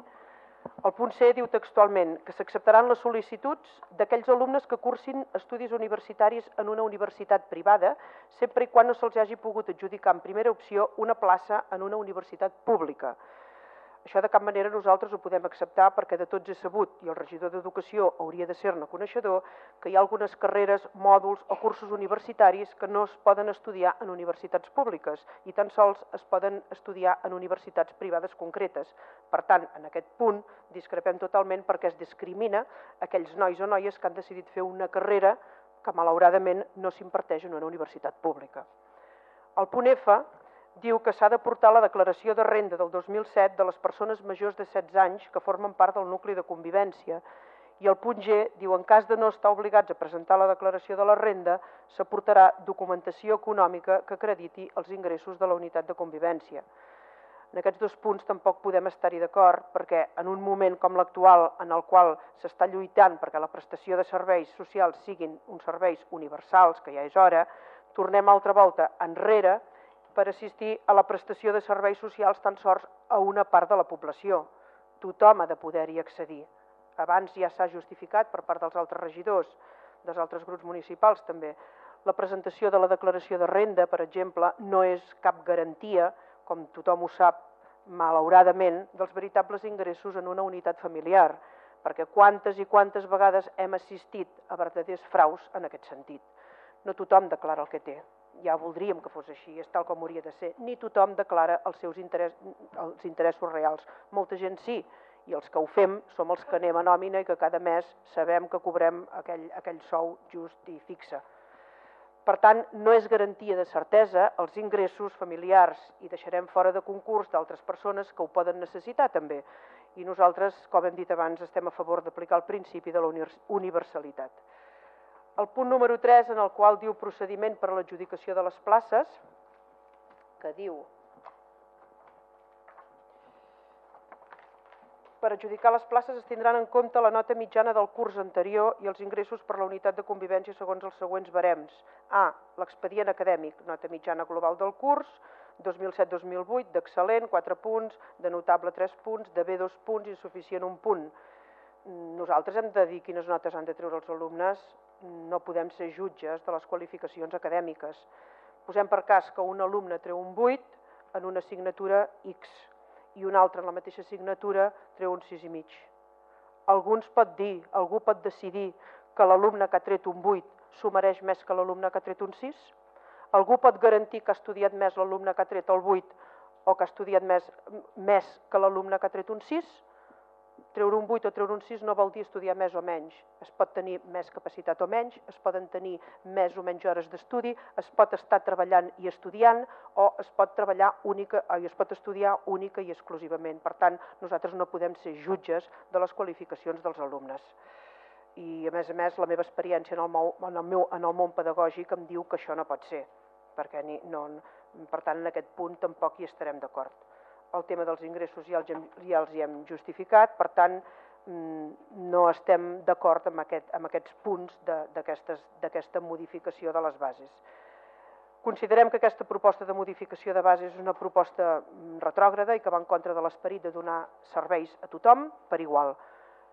El punt C diu textualment que s'acceptaran les sol·licituds d'aquells alumnes que cursin estudis universitaris en una universitat privada, sempre i quan no se'ls hagi pogut adjudicar en primera opció una plaça en una universitat pública. Això de cap manera nosaltres ho podem acceptar perquè de tots és sabut, i el regidor d'Educació hauria de ser-ne coneixedor, que hi ha algunes carreres, mòduls o cursos universitaris que no es poden estudiar en universitats públiques i tan sols es poden estudiar en universitats privades concretes. Per tant, en aquest punt discrepem totalment perquè es discrimina aquells nois o noies que han decidit fer una carrera que malauradament no s'imparteix en una universitat pública. El punt F diu que s'ha de portar la declaració de renda del 2007 de les persones majors de 16 anys que formen part del nucli de convivència i el punt G diu en cas de no estar obligats a presentar la declaració de la renda s'aportarà documentació econòmica que acrediti els ingressos de la unitat de convivència. En aquests dos punts tampoc podem estar-hi d'acord perquè en un moment com l'actual en el qual s'està lluitant perquè la prestació de serveis socials siguin uns serveis universals, que ja és hora, tornem altra volta enrere per assistir a la prestació de serveis socials tan sols a una part de la població. Tothom ha de poder-hi accedir. Abans ja s'ha justificat per part dels altres regidors, dels altres grups municipals també. La presentació de la declaració de renda, per exemple, no és cap garantia, com tothom ho sap, malauradament, dels veritables ingressos en una unitat familiar, perquè quantes i quantes vegades hem assistit a verdaders fraus en aquest sentit. No tothom declara el que té ja voldríem que fos així, és tal com hauria de ser. Ni tothom declara els seus interès, els interessos reals. Molta gent sí, i els que ho fem som els que anem a nòmina i que cada mes sabem que cobrem aquell, aquell sou just i fixe. Per tant, no és garantia de certesa els ingressos familiars i deixarem fora de concurs d'altres persones que ho poden necessitar també. I nosaltres, com hem dit abans, estem a favor d'aplicar el principi de la universalitat el punt número 3 en el qual diu procediment per a l'adjudicació de les places, que diu per adjudicar les places es tindran en compte la nota mitjana del curs anterior i els ingressos per la unitat de convivència segons els següents barems. A. L'expedient acadèmic, nota mitjana global del curs, 2007-2008, d'excel·lent, 4 punts, de notable 3 punts, de B 2 punts, insuficient 1 punt. Nosaltres hem de dir quines notes han de treure els alumnes no podem ser jutges de les qualificacions acadèmiques. Posem per cas que un alumne treu un 8 en una assignatura X i un altre en la mateixa assignatura treu un 6 i mig. Algú ens pot dir, algú pot decidir que l'alumne que ha tret un 8 s'ho mereix més que l'alumne que ha tret un 6? Algú pot garantir que ha estudiat més l'alumne que ha tret el 8 o que ha estudiat més, més que l'alumne que ha tret un 6? Treure un 8 o treure un 6 no vol dir estudiar més o menys. Es pot tenir més capacitat o menys, es poden tenir més o menys hores d'estudi, es pot estar treballant i estudiant o es pot treballar única o es pot estudiar única i exclusivament. Per tant, nosaltres no podem ser jutges de les qualificacions dels alumnes. I a més a més la meva experiència en el, meu, en el, meu, en el món pedagògic em diu que això no pot ser, perquè ni, no, per tant en aquest punt tampoc hi estarem d'acord el tema dels ingressos ja els, ja els hi hem justificat, per tant, mm, no estem d'acord amb, aquest, amb aquests punts d'aquesta modificació de les bases. Considerem que aquesta proposta de modificació de bases és una proposta mm, retrògrada i que va en contra de l'esperit de donar serveis a tothom per igual.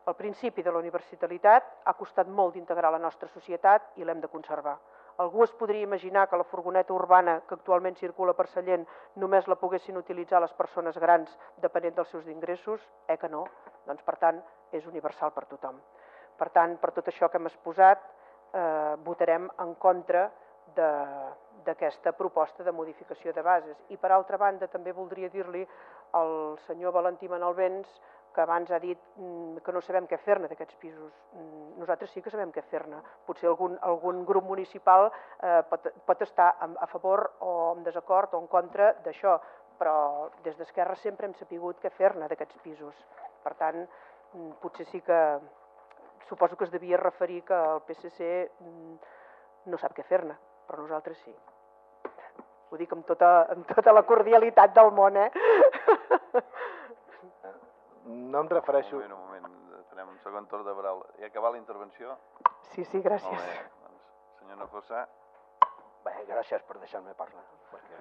El principi de la universalitat ha costat molt d'integrar la nostra societat i l'hem de conservar. Algú es podria imaginar que la furgoneta urbana que actualment circula per Sallent només la poguessin utilitzar les persones grans depenent dels seus ingressos? Eh que no? Doncs per tant és universal per tothom. Per tant, per tot això que hem exposat, eh, votarem en contra d'aquesta proposta de modificació de bases. I per altra banda també voldria dir-li al senyor Valentí Manalbens que abans ha dit mm, que no sabem què fer-ne d'aquests pisos. Mm, nosaltres sí que sabem què fer-ne. Potser algun, algun grup municipal eh, pot, pot estar a favor o en desacord o en contra d'això, però des d'Esquerra sempre hem sapigut què fer-ne d'aquests pisos. Per tant, mm, potser sí que suposo que es devia referir que el PSC no sap què fer-ne, però nosaltres sí. Ho dic amb tota, amb tota la cordialitat del món, eh? No em refereixo... Un moment, un moment, farem un segon torn de paraula. I acabar la intervenció? Sí, sí, gràcies. Molt bé, doncs, senyor Nafossà. Bé, gràcies per deixar-me parlar. Perquè...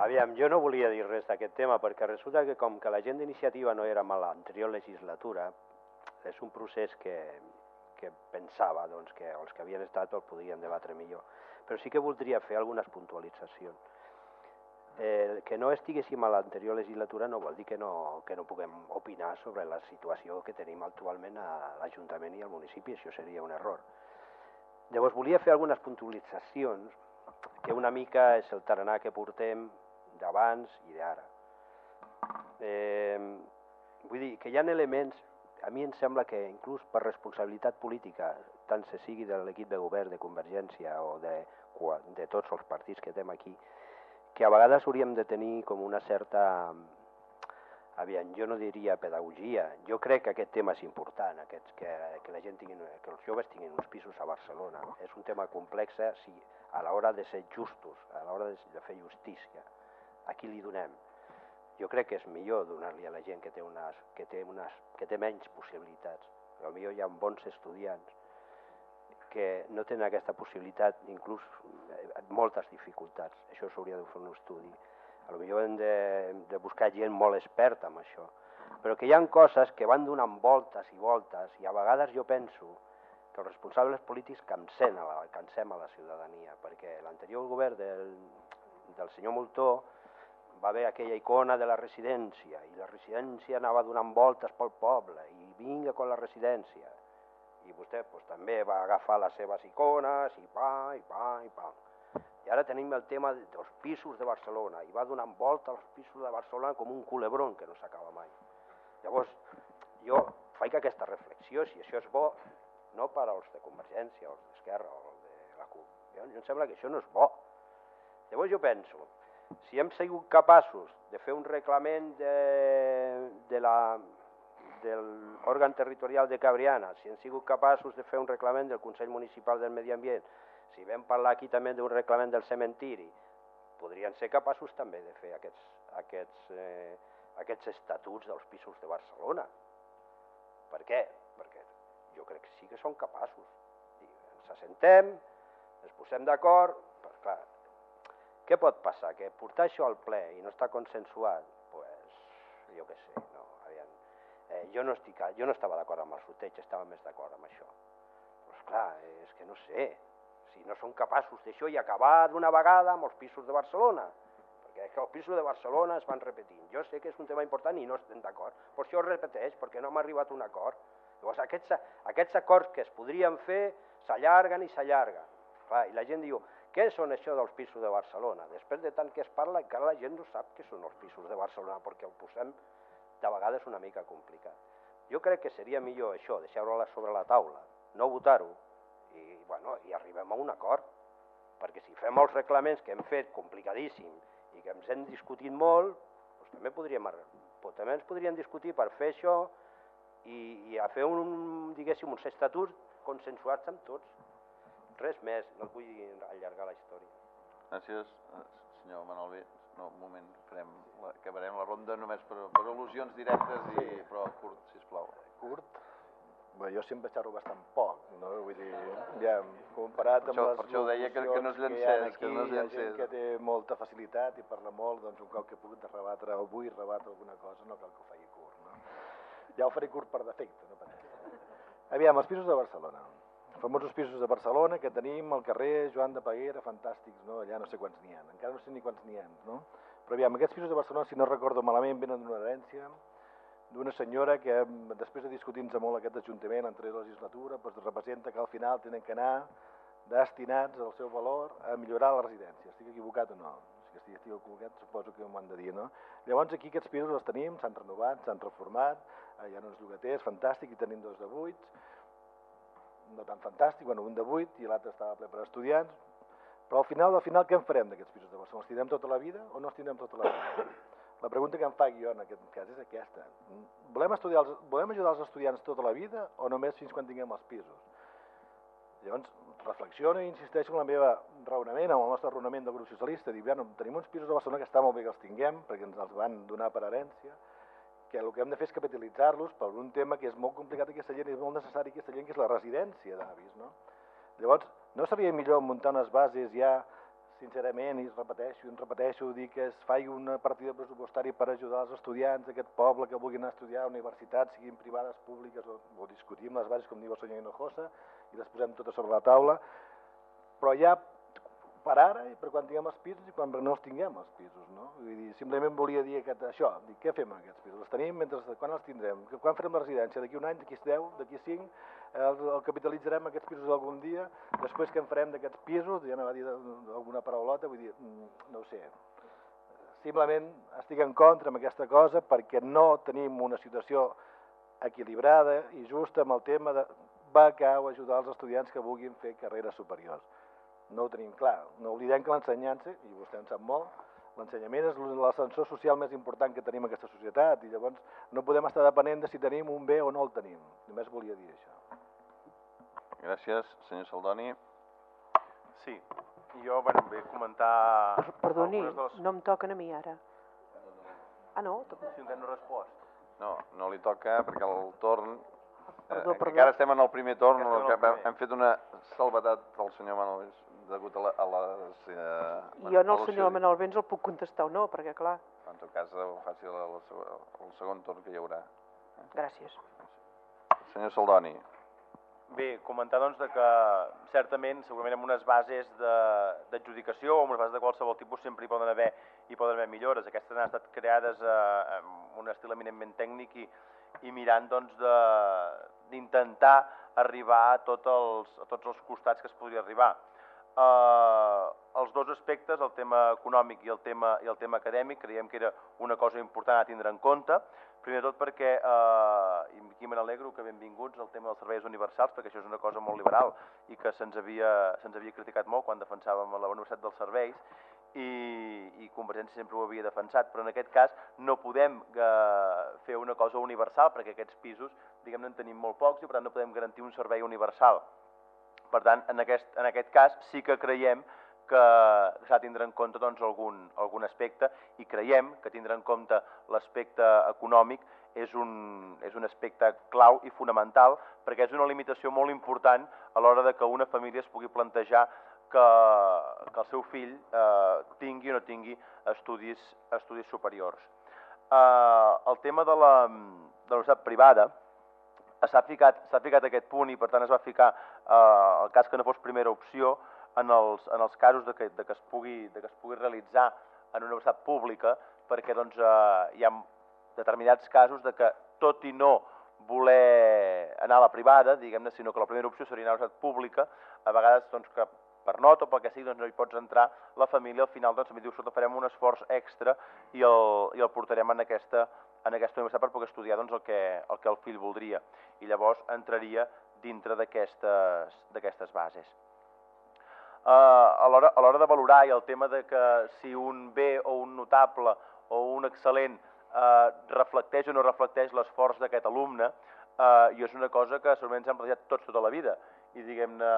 Aviam, jo no volia dir res d'aquest tema perquè resulta que com que la gent d'iniciativa no era a l'anterior legislatura, és un procés que, que pensava doncs, que els que havien estat el podrien debatre millor. Però sí que voldria fer algunes puntualitzacions eh, que no estiguéssim a l'anterior legislatura no vol dir que no, que no puguem opinar sobre la situació que tenim actualment a l'Ajuntament i al municipi, això seria un error. Llavors volia fer algunes puntualitzacions que una mica és el taranà que portem d'abans i d'ara. Eh, vull dir que hi ha elements, a mi em sembla que inclús per responsabilitat política, tant se sigui de l'equip de govern de Convergència o de, de tots els partits que tenim aquí, que a vegades hauríem de tenir com una certa, aviam, jo no diria pedagogia, jo crec que aquest tema és important, aquests, que, que la gent tingui, que els joves tinguin uns pisos a Barcelona. És un tema complex si, a l'hora de ser justos, a l'hora de, de fer justícia. A qui li donem? Jo crec que és millor donar-li a la gent que té, unes, que, té unes, que té menys possibilitats. Potser hi ha bons estudiants que no tenen aquesta possibilitat, inclús eh, moltes dificultats. Això s'hauria de fer un estudi. A lo millor hem de, de buscar gent molt experta en això. Però que hi han coses que van donant voltes i voltes i a vegades jo penso que els responsables polítics cansem a la, cansem a la ciutadania, perquè l'anterior govern del, del senyor Moltó va haver aquella icona de la residència i la residència anava donant voltes pel poble i vinga con la residència i vostè pues, també va agafar les seves icones i pa, i pa, i pa. I ara tenim el tema dels pisos de Barcelona i va donant volta als pisos de Barcelona com un culebron que no s'acaba mai. Llavors, jo faig aquesta reflexió, si això és bo, no per als de Convergència, o els d'Esquerra, o de la CUP. Jo em sembla que això no és bo. Llavors jo penso, si hem sigut capaços de fer un reglament de, de la de l'òrgan territorial de Cabriana, si hem sigut capaços de fer un reglament del Consell Municipal del Medi Ambient, si vam parlar aquí també d'un reglament del cementiri, podrien ser capaços també de fer aquests, aquests, eh, aquests estatuts dels pisos de Barcelona. Per què? Perquè jo crec que sí que són capaços. I ens assentem, ens posem d'acord, però clar, què pot passar? Que portar això al ple i no està consensuat, pues, jo què sé, jo, no estic, jo no estava d'acord amb el sorteig, estava més d'acord amb això. Però esclar, és que no sé, si no són capaços d'això i acabar d'una vegada amb els pisos de Barcelona, perquè és que els pisos de Barcelona es van repetint. Jo sé que és un tema important i no estem d'acord, però això es repeteix perquè no hem arribat a un acord. Llavors aquests, aquests acords que es podrien fer s'allarguen i s'allarguen. I la gent diu, què són això dels pisos de Barcelona? Després de tant que es parla, encara la gent no sap què són els pisos de Barcelona, perquè el posem de vegades una mica complicat. Jo crec que seria millor això, deixar-ho sobre la taula, no votar-ho, i, bueno, i arribem a un acord. Perquè si fem els reglaments que hem fet complicadíssims i que ens hem discutit molt, doncs també, podríem, però també ens podríem discutir per fer això i, i a fer un, diguéssim, uns estatuts consensuats amb tots. Res més, no vull allargar la història. Gràcies, eh, senyor Manolvi. No, un moment, farem la, acabarem la ronda només per, per al·lusions directes, i, però curt, si plau. Curt? Bé, jo sempre xerro bastant poc, no? Vull dir, ja, comparat amb això, les per això deia que, que no es llancés, que, aquí, que no es llancés. Que té molta facilitat i parla molt, doncs un cop que puc rebatre o vull rebatre alguna cosa, no cal que ho faci curt, no? Ja ho faré curt per defecte, no pateixi. Aviam, els pisos de Barcelona famosos pisos de Barcelona que tenim al carrer Joan de Peguera, fantàstics, no? allà no sé quants n'hi ha, encara no sé ni quants n'hi ha, no? Però aviam, aquests pisos de Barcelona, si no recordo malament, venen d'una herència d'una senyora que després de discutir-nos molt aquest ajuntament entre la legislatura doncs representa que al final tenen que anar destinats al seu valor a millorar la residència. Estic equivocat o no? Si estic equivocat suposo que m'ho han de dir, no? Llavors aquí aquests pisos els tenim, s'han renovat, s'han reformat, hi ha uns llogaters, fantàstic, i tenim dos de buits, no tan fantàstic, bueno, un de vuit i l'altre estava ple per estudiants, però al final, al final què en farem d'aquests pisos de Barcelona? Els tindrem tota la vida o no els tindrem tota la vida? La pregunta que em fa jo en aquest cas és aquesta. Volem, estudiar els, volem ajudar els estudiants tota la vida o només fins quan tinguem els pisos? Llavors, reflexiono i insisteixo en la meva raonament, en el nostre raonament del grup socialista. Dic, bueno, tenim uns pisos a Barcelona que està molt bé que els tinguem, perquè ens els van donar per herència, que el que hem de fer és capitalitzar-los per un tema que és molt complicat aquesta gent, és molt necessari aquesta gent, que és la residència d'avis. No? Llavors, no seria millor muntar unes bases ja, sincerament, i repeteixo, i repeteixo, dir que es faci una partida pressupostària per ajudar els estudiants d'aquest poble que vulguin anar a estudiar a universitats, siguin privades, públiques, o, o discutim les bases, com diu el senyor Hinojosa, i les posem totes sobre la taula, però ja per ara i per quan tinguem els pisos i quan no els tinguem els pisos, no? Vull dir, simplement volia dir aquest, això, dir, què fem amb aquests pisos? Els tenim mentre, quan els tindrem? Quan farem la residència? D'aquí un any, d'aquí 10, d'aquí 5? El, el capitalitzarem aquests pisos algun dia? Després què en farem d'aquests pisos? Ja no va dir alguna paraulota, vull dir, mm, no ho sé. Simplement estic en contra amb aquesta cosa perquè no tenim una situació equilibrada i justa amb el tema de becar o ajudar els estudiants que vulguin fer carreres superiors no ho tenim clar. No oblidem que l'ensenyança, i vostè en sap molt, l'ensenyament és l'ascensor social més important que tenim en aquesta societat i llavors no podem estar depenent de si tenim un bé o no el tenim. Només volia dir això. Gràcies, senyor Saldoni. Sí, jo, bueno, vull comentar... Perdoni, les... no em toquen a mi ara. Ah, no? Si no respost. No, no li toca perquè el torn Perdó, eh, perdó. Encara estem en el primer torn, el que primer. hem fet una salvetat del senyor Manuel degut a, la, a les... Eh, jo no, el senyor Manuel Vents el puc contestar o no, perquè clar, En tot cas, ho faci el, el, segon- el segon torn que hi haurà. gràcies. Senyor Saldoni, Bé, comentar doncs de que certament, segurament amb unes bases de- d'adjudicació o amb unes bases de qualsevol tipus sempre hi poden haver hi poden haver millores. Aquestes han estat creades eh, amb un estil eminentment tècnic i, i mirant doncs d'intentar arribar a, tot els, a tots els costats que es podria arribar. Eh, els dos aspectes, el tema econòmic i el tema, i el tema acadèmic, creiem que era una cosa important a tindre en compte. Primer tot perquè, eh, i aquí me n'alegro que benvinguts al tema dels serveis universals, perquè això és una cosa molt liberal i que se'ns havia, se'ns havia criticat molt quan defensàvem la Universitat dels Serveis i, i Convergència sempre ho havia defensat, però en aquest cas no podem eh, fer una cosa universal perquè aquests pisos, diguem-ne, en tenim molt pocs i per tant no podem garantir un servei universal. Per tant, en aquest, en aquest cas sí que creiem que s'ha de tindre en compte doncs, algun, algun aspecte i creiem que tindre en compte l'aspecte econòmic és un, és un aspecte clau i fonamental perquè és una limitació molt important a l'hora de que una família es pugui plantejar que, que el seu fill eh, tingui o no tingui estudis, estudis superiors. Eh, el tema de la, de la universitat privada, s'ha ficat, ficat aquest punt i per tant es va ficar eh, el cas que no fos primera opció en els, en els casos de que, de que, es, pugui, de que es pugui realitzar en una universitat pública perquè doncs, eh, hi ha determinats casos de que tot i no voler anar a la privada, diguem-ne, sinó que la primera opció seria anar a una universitat pública, a vegades doncs, que per nota o pel que sigui doncs, no hi pots entrar, la família al final doncs, em diu, farem un esforç extra i el, i el portarem en aquesta, en aquesta universitat per poder estudiar doncs, el, que, el que el fill voldria. I llavors entraria dintre d'aquestes bases. Uh, a l'hora de valorar i el tema de que si un bé o un notable o un excel·lent uh, reflecteix o no reflecteix l'esforç d'aquest alumne, uh, i és una cosa que segurament ens hem plantejat tots tota la vida. I diguem-ne,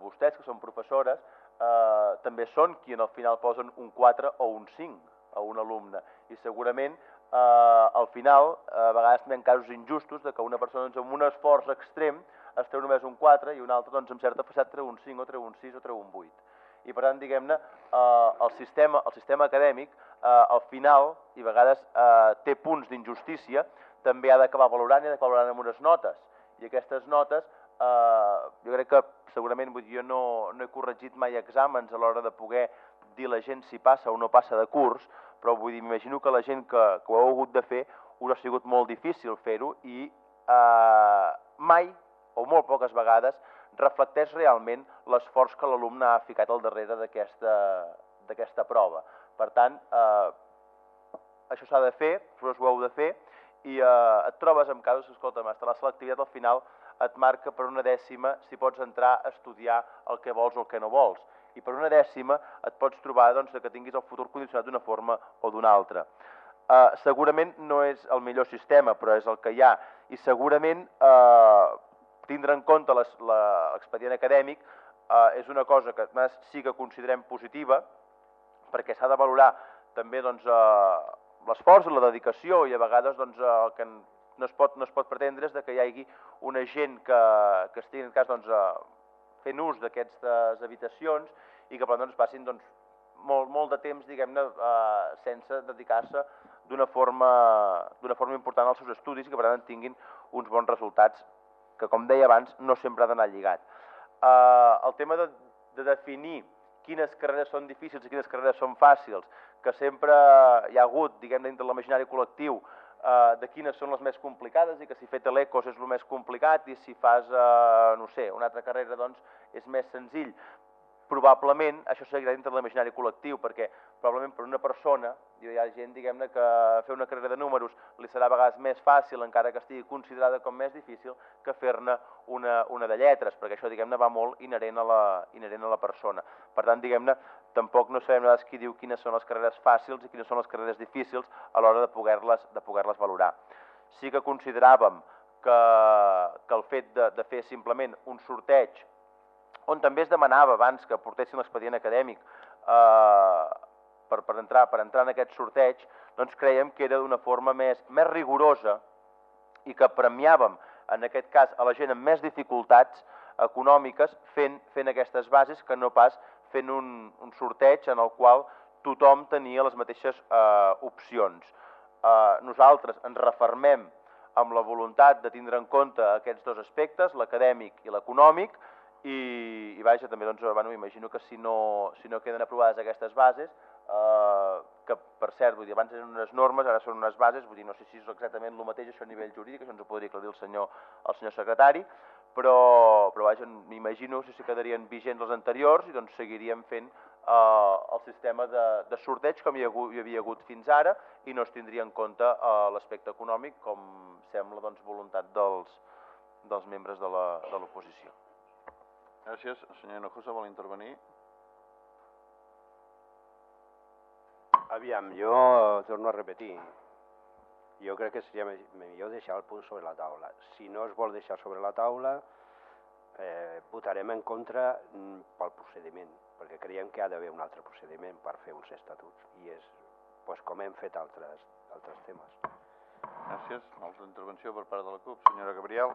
vostès, que són professores, uh, també són qui en el final posen un 4 o un 5 a un alumne. I segurament eh, al final, a vegades també hi casos injustos de que una persona doncs, amb un esforç extrem es treu només un 4 i una altra doncs, amb certa facilitat treu un 5 o treu un 6 o treu un 8. I per tant, diguem-ne, eh, el, sistema, el sistema acadèmic eh, al final, i a vegades eh, té punts d'injustícia, també ha d'acabar valorant i ha d'acabar valorant amb unes notes. I aquestes notes, eh, jo crec que segurament, vull dir, jo no, no he corregit mai exàmens a l'hora de poder dir la gent si passa o no passa de curs, però vull dir, m'imagino que la gent que, que ho ha hagut de fer us ha sigut molt difícil fer-ho i eh, mai o molt poques vegades reflecteix realment l'esforç que l'alumne ha ficat al darrere d'aquesta prova. Per tant, eh, això s'ha de fer, vosaltres ho heu de fer, i eh, et trobes amb casos, escolta, hasta la selectivitat al final et marca per una dècima si pots entrar a estudiar el que vols o el que no vols. I per una dècima et pots trobar doncs, que tinguis el futur condicionat d'una forma o d'una altra. Uh, segurament no és el millor sistema, però és el que hi ha. I segurament uh, tindre en compte l'expedient acadèmic uh, és una cosa que sí que considerem positiva, perquè s'ha de valorar també doncs, uh, l'esforç la dedicació i a vegades doncs, el que no es pot, no es pot pretendre és que hi hagi una gent que, que estigui en cas doncs, fent ús d'aquestes habitacions i que per tant doncs, passin doncs, molt, molt de temps diguem-ne eh, sense dedicar-se d'una forma, forma important als seus estudis i que per tant tinguin uns bons resultats que com deia abans no sempre ha d'anar lligat. Eh, el tema de, de definir quines carreres són difícils i quines carreres són fàcils, que sempre hi ha hagut, diguem dintre l'imaginari col·lectiu, eh, de quines són les més complicades i que si fer telecos és el més complicat i si fas, eh, no sé, una altra carrera doncs és més senzill probablement això seguirà dintre de l'imaginari col·lectiu, perquè probablement per una persona, hi ha gent, diguem-ne, que fer una carrera de números li serà a vegades més fàcil, encara que estigui considerada com més difícil, que fer-ne una, una de lletres, perquè això, diguem-ne, va molt inherent a, la, inherent a la persona. Per tant, diguem-ne, tampoc no sabem vegades qui diu quines són les carreres fàcils i quines són les carreres difícils a l'hora de poder-les de poder valorar. Sí que consideràvem que, que el fet de, de fer simplement un sorteig on també es demanava abans que portessin l'expedient acadèmic eh, per, per, entrar, per entrar en aquest sorteig, doncs creiem que era d'una forma més, més rigorosa i que premiàvem, en aquest cas, a la gent amb més dificultats econòmiques fent, fent aquestes bases que no pas fent un, un sorteig en el qual tothom tenia les mateixes eh, opcions. Eh, nosaltres ens refermem amb la voluntat de tindre en compte aquests dos aspectes, l'acadèmic i l'econòmic, i, i vaja, també doncs, bueno, imagino que si no, si no queden aprovades aquestes bases, eh, que per cert, vull dir, abans eren unes normes, ara són unes bases, vull dir, no sé si és exactament el mateix això a nivell jurídic, això ens ho podria aclarir el senyor, el senyor secretari, però, però vaja, m'imagino si quedarien vigents els anteriors i doncs seguiríem fent eh, el sistema de, de sorteig com hi, ha hagut, hi havia hagut fins ara i no es tindria en compte eh, l'aspecte econòmic com sembla doncs, voluntat dels, dels membres de l'oposició. Gràcies. Senyor Hinojosa, vol intervenir? Aviam, jo torno a repetir. Jo crec que seria millor deixar el punt sobre la taula. Si no es vol deixar sobre la taula, eh, votarem en contra mm, pel procediment, perquè creiem que ha d'haver un altre procediment per fer uns estatuts, i és pues, com hem fet altres, altres temes. Gràcies. Altra intervenció per part de la CUP. Senyora Gabriel.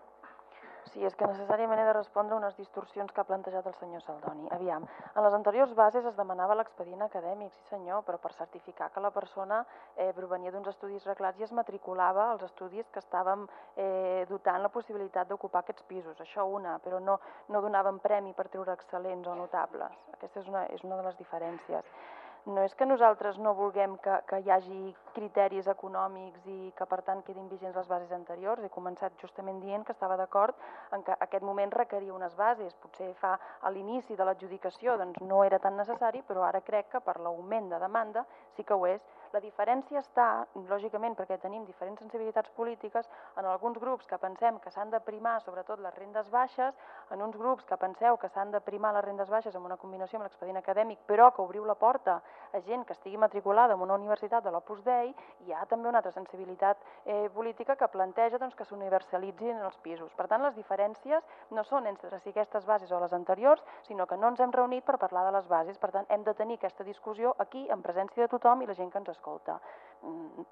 Sí, és que necessàriament he de respondre a unes distorsions que ha plantejat el senyor Saldoni. Aviam, en les anteriors bases es demanava l'expedient acadèmic, sí senyor, però per certificar que la persona eh, provenia d'uns estudis reglats i es matriculava als estudis que estàvem eh, dotant la possibilitat d'ocupar aquests pisos. Això una, però no, no donàvem premi per treure excel·lents o notables. Aquesta és una, és una de les diferències no és que nosaltres no vulguem que, que hi hagi criteris econòmics i que per tant quedin vigents les bases anteriors. He començat justament dient que estava d'acord en que aquest moment requeria unes bases. Potser fa a l'inici de l'adjudicació doncs no era tan necessari, però ara crec que per l'augment de demanda sí que ho és la diferència està, lògicament, perquè tenim diferents sensibilitats polítiques, en alguns grups que pensem que s'han de primar sobretot les rendes baixes, en uns grups que penseu que s'han de primar les rendes baixes amb una combinació amb l'expedient acadèmic, però que obriu la porta a gent que estigui matriculada en una universitat de l'Opus Dei, hi ha també una altra sensibilitat eh, política que planteja doncs, que s'universalitzin els pisos. Per tant, les diferències no són entre si aquestes bases o les anteriors, sinó que no ens hem reunit per parlar de les bases. Per tant, hem de tenir aquesta discussió aquí, en presència de tothom i la gent que ens escolta escolta,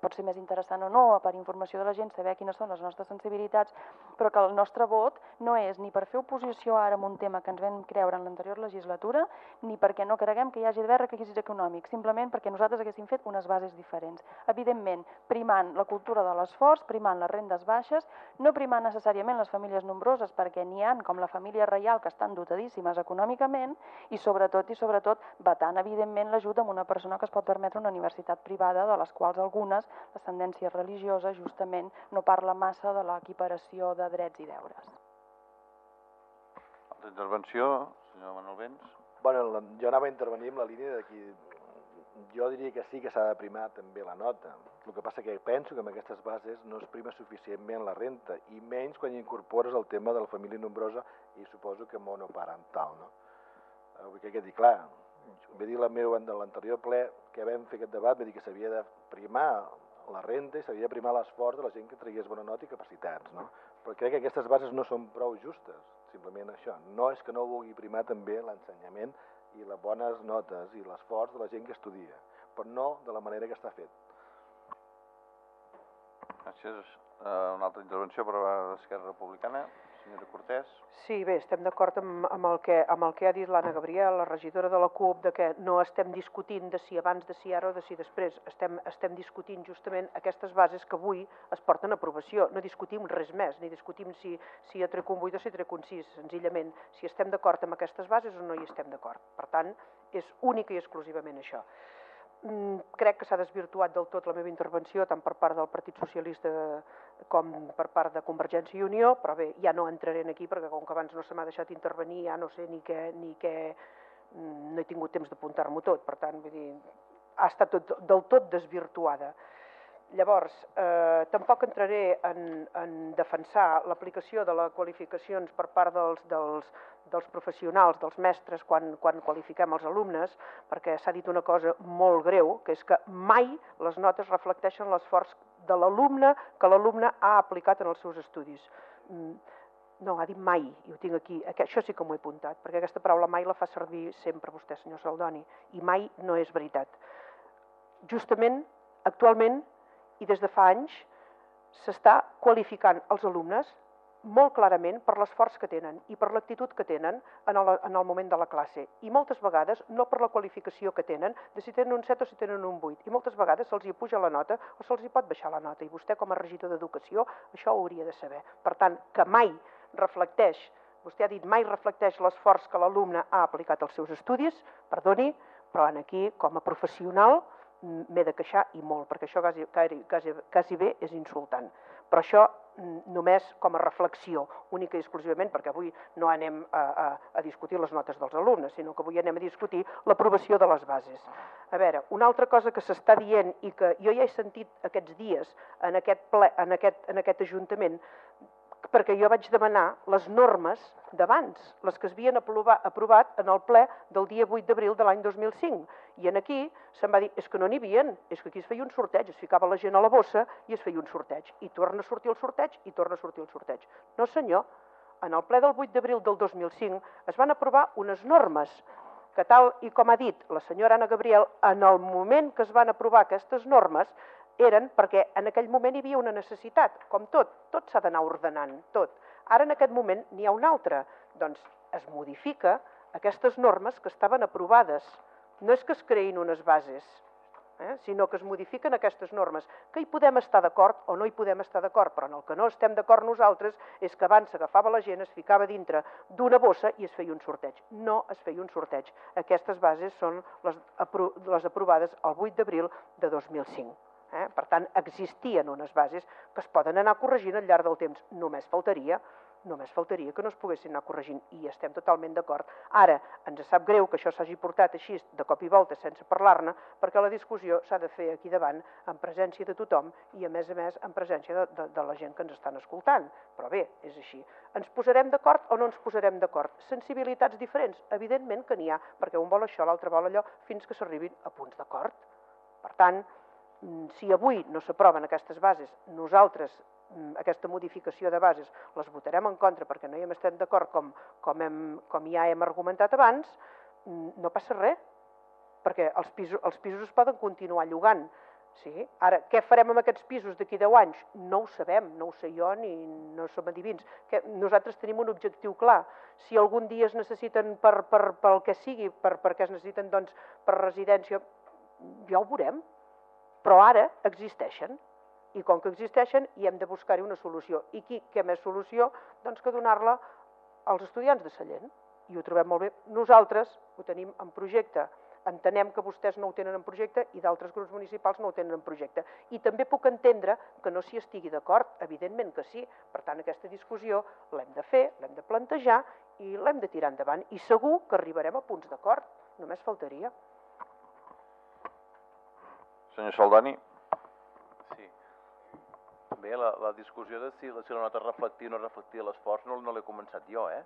pot ser més interessant o no, per informació de la gent, saber quines són les nostres sensibilitats, però que el nostre vot no és ni per fer oposició ara amb un tema que ens vam creure en l'anterior legislatura, ni perquè no creguem que hi hagi d'haver requisits econòmics, simplement perquè nosaltres haguéssim fet unes bases diferents. Evidentment, primant la cultura de l'esforç, primant les rendes baixes, no primant necessàriament les famílies nombroses, perquè n'hi han, com la família reial, que estan dotadíssimes econòmicament, i sobretot i sobretot vetant, evidentment, l'ajut amb una persona que es pot permetre una universitat privada, de les quals algunes, l'ascendència religiosa, justament no parla massa de l'equiparació de drets i deures. Altra intervenció, senyor Manuel Vents. Bueno, jo anava a intervenir en la línia de qui jo diria que sí que s'ha de primar també la nota. El que passa que penso que amb aquestes bases no es prima suficientment la renta, i menys quan incorpores el tema de la família nombrosa i suposo que monoparental. No? Eh, vull que quedi clar. Ve dir la meva de l'anterior ple que vam fer aquest debat, va dir que s'havia de primar la renta i s'havia de primar l'esforç de la gent que tragués bona nota i capacitats. No? Però crec que aquestes bases no són prou justes, simplement això. No és que no vulgui primar també l'ensenyament i les bones notes i l'esforç de la gent que estudia, però no de la manera que està fet. Gràcies. Uh, una altra intervenció per part d'Esquerra Republicana. Senyora Cortés. Sí, bé, estem d'acord amb, amb, el que, amb el que ha dit l'Anna Gabriel, la regidora de la CUP, de que no estem discutint de si abans, de si ara o de si després. Estem, estem discutint justament aquestes bases que avui es porten a aprovació. No discutim res més, ni discutim si, si a trec un 8 o si trec un 6, senzillament. Si estem d'acord amb aquestes bases o no hi estem d'acord. Per tant, és única i exclusivament això. Mm, crec que s'ha desvirtuat del tot la meva intervenció, tant per part del Partit Socialista com per part de Convergència i Unió, però bé, ja no entraré aquí perquè com que abans no se m'ha deixat intervenir ja no sé ni què, ni què mm, no he tingut temps d'apuntar-m'ho tot, per tant, vull dir, ha estat tot, del tot desvirtuada. Llavors, eh, tampoc entraré en, en defensar l'aplicació de les qualificacions per part dels, dels, dels professionals, dels mestres, quan, quan qualifiquem els alumnes, perquè s'ha dit una cosa molt greu, que és que mai les notes reflecteixen l'esforç de l'alumne que l'alumne ha aplicat en els seus estudis. Mm, no, ha dit mai, i ho tinc aquí. Això sí que m'ho he apuntat, perquè aquesta paraula mai la fa servir sempre vostè, senyor Saldoni, i mai no és veritat. Justament, actualment, i des de fa anys s'està qualificant els alumnes molt clarament per l'esforç que tenen i per l'actitud que tenen en el, en el moment de la classe. I moltes vegades no per la qualificació que tenen, de si tenen un 7 o si tenen un 8. I moltes vegades se'ls hi puja la nota o se'ls hi pot baixar la nota. I vostè, com a regidor d'Educació, això ho hauria de saber. Per tant, que mai reflecteix, vostè ha dit mai reflecteix l'esforç que l'alumne ha aplicat als seus estudis, perdoni, però en aquí, com a professional, m'he de queixar i molt, perquè això quasi, quasi, quasi bé és insultant. Però això només com a reflexió, única i exclusivament, perquè avui no anem a, a, a discutir les notes dels alumnes, sinó que avui anem a discutir l'aprovació de les bases. A veure, una altra cosa que s'està dient i que jo ja he sentit aquests dies en aquest, ple, en aquest, en aquest Ajuntament, perquè jo vaig demanar les normes d'abans, les que es havien aprovat en el ple del dia 8 d'abril de l'any 2005. I en aquí se'm va dir, és que no n'hi havia, és que aquí es feia un sorteig, es ficava la gent a la bossa i es feia un sorteig. I torna a sortir el sorteig i torna a sortir el sorteig. No senyor, en el ple del 8 d'abril del 2005 es van aprovar unes normes que tal i com ha dit la senyora Anna Gabriel, en el moment que es van aprovar aquestes normes, eren perquè en aquell moment hi havia una necessitat, com tot, tot s'ha d'anar ordenant, tot. Ara en aquest moment n'hi ha una altra, doncs es modifica aquestes normes que estaven aprovades. No és que es creïn unes bases, eh, sinó que es modifiquen aquestes normes, que hi podem estar d'acord o no hi podem estar d'acord, però en el que no estem d'acord nosaltres és que abans s'agafava la gent, es ficava dintre d'una bossa i es feia un sorteig. No es feia un sorteig. Aquestes bases són les, apro les aprovades el 8 d'abril de 2005. Eh? Per tant, existien unes bases que es poden anar corregint al llarg del temps. Només faltaria només faltaria que no es poguessin anar corregint i estem totalment d'acord. Ara, ens sap greu que això s'hagi portat així de cop i volta sense parlar-ne, perquè la discussió s'ha de fer aquí davant en presència de tothom i a més a més en presència de, de, de la gent que ens estan escoltant. Però bé, és així. Ens posarem d'acord o no ens posarem d'acord? Sensibilitats diferents? Evidentment que n'hi ha, perquè un vol això, l'altre vol allò, fins que s'arribin a punts d'acord. Per tant, si avui no s'aproven aquestes bases, nosaltres mm, aquesta modificació de bases les votarem en contra perquè no hi hem estat d'acord com, com, hem, com ja hem argumentat abans, mm, no passa res, perquè els pisos, els pisos es poden continuar llogant. Sí? Ara, què farem amb aquests pisos d'aquí 10 anys? No ho sabem, no ho sé jo ni no som adivins. Que nosaltres tenim un objectiu clar. Si algun dia es necessiten per, per, pel que sigui, per, perquè es necessiten doncs, per residència, ja ho veurem però ara existeixen i com que existeixen hi hem de buscar-hi una solució. I qui, què més solució? Doncs que donar-la als estudiants de Sallent. I ho trobem molt bé. Nosaltres ho tenim en projecte entenem que vostès no ho tenen en projecte i d'altres grups municipals no ho tenen en projecte. I també puc entendre que no s'hi estigui d'acord, evidentment que sí. Per tant, aquesta discussió l'hem de fer, l'hem de plantejar i l'hem de tirar endavant. I segur que arribarem a punts d'acord, només faltaria. Senyor Saldani. Sí. Bé, la, la discussió de si, si la nota reflectia o no reflectia l'esforç no, no l'he començat jo, eh?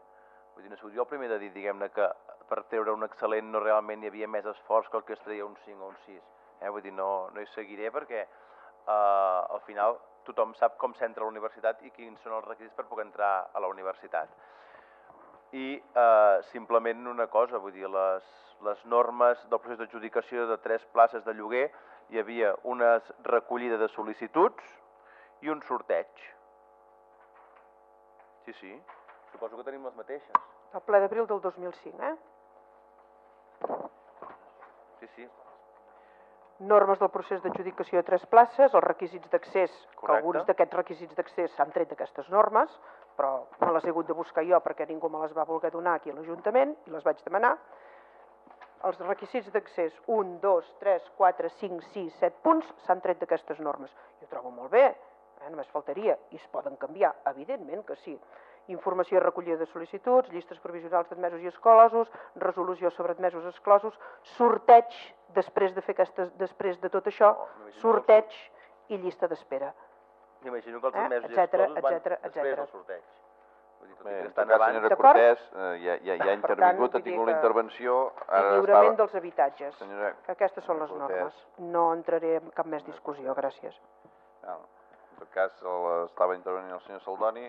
Vull dir, no he jo el primer de dir, diguem-ne, que per treure un excel·lent no realment hi havia més esforç que el que es treia un 5 o un 6. Eh? Vull dir, no, no hi seguiré perquè eh, al final tothom sap com s'entra a la universitat i quins són els requisits per poder entrar a la universitat. I eh, simplement una cosa, vull dir, les, les normes del procés d'adjudicació de tres places de lloguer hi havia una recollida de sol·licituds i un sorteig. Sí, sí, suposo que tenim les mateixes. El ple d'abril del 2005, eh? Sí, sí. Normes del procés d'adjudicació de tres places, els requisits d'accés, que alguns d'aquests requisits d'accés s'han tret d'aquestes normes, però me les he hagut de buscar jo perquè ningú me les va voler donar aquí a l'Ajuntament i les vaig demanar. Els requisits d'accés, 1, 2, 3, 4, 5, 6, 7 punts, s'han tret d'aquestes normes. Jo trobo molt bé, eh? només faltaria, i es poden canviar, evidentment que sí. Informació i recollida de sol·licituds, llistes provisionals d'admesos i exclosos, resolució sobre admesos i exclosos, sorteig, després de fer aquestes, després de tot això, Oh, sorteig i llista d'espera. M'imagino que els Eh? admesos i Etcètera, exclosos van etcètera, després etcètera. del sorteig. Vull dir, tot Bé, i que estan cas, senyora? Cortés, eh, ja, ja, ja ha tant, intervingut, vull ha tingut la intervenció. Ara lliurament estava... dels habitatges. Senyora Aquestes són les normes. No entraré en cap més discussió, gràcies. Ah, En tot cas, el, estava intervenint el senyor Saldoni,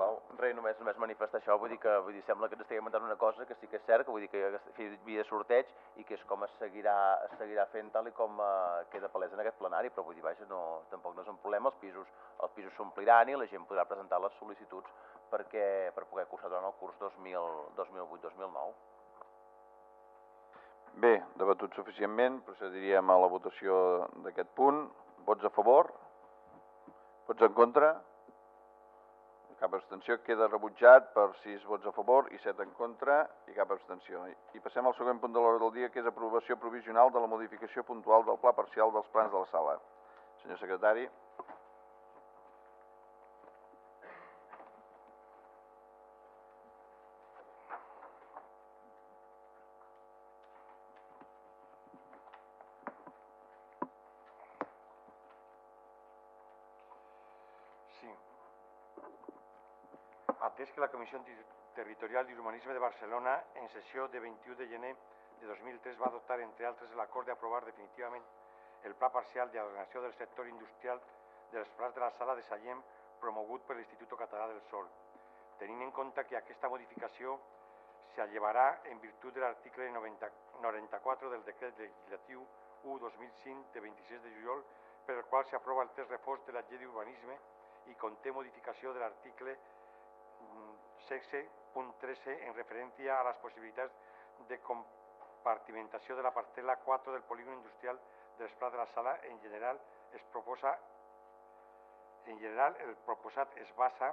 sisplau. Res, només, només manifestar això, vull dir que vull dir, sembla que ens estiguem inventant una cosa que sí que és cert, que vull dir que hi ha via sorteig i que és com es seguirà, es seguirà fent tal i com eh, queda palès en aquest plenari, però vull dir, vaja, no, tampoc no és un problema, els pisos els pisos s'ompliran i la gent podrà presentar les sol·licituds perquè, per poder cursar durant el curs 2008-2009. Bé, debatut suficientment, procediríem a la votació d'aquest punt. Vots a favor? Vots en contra? Cap abstenció. Queda rebutjat per 6 vots a favor i 7 en contra i cap abstenció. I passem al següent punt de l'hora del dia, que és aprovació provisional de la modificació puntual del pla parcial dels plans de la sala. Senyor secretari. Comissió Territorial d'Urbanisme de Barcelona, en sessió de 21 de gener de 2003, va adoptar, entre altres, l'acord d'aprovar definitivament el Pla Parcial de del Sector Industrial dels Plats de la Sala de Sallem, promogut per l'Institut Català del Sol, tenint en compte que aquesta modificació s'allevarà en virtut de l'article 94 del decret legislatiu 1-2005 de 26 de juliol, per el qual s'aprova el test reforç de la llei d'urbanisme i conté modificació de l'article 94 16.13 en referència a les possibilitats de compartimentació de la parcel·la 4 del polígon industrial de plats de la sala. En general es proposa en general el proposat es basa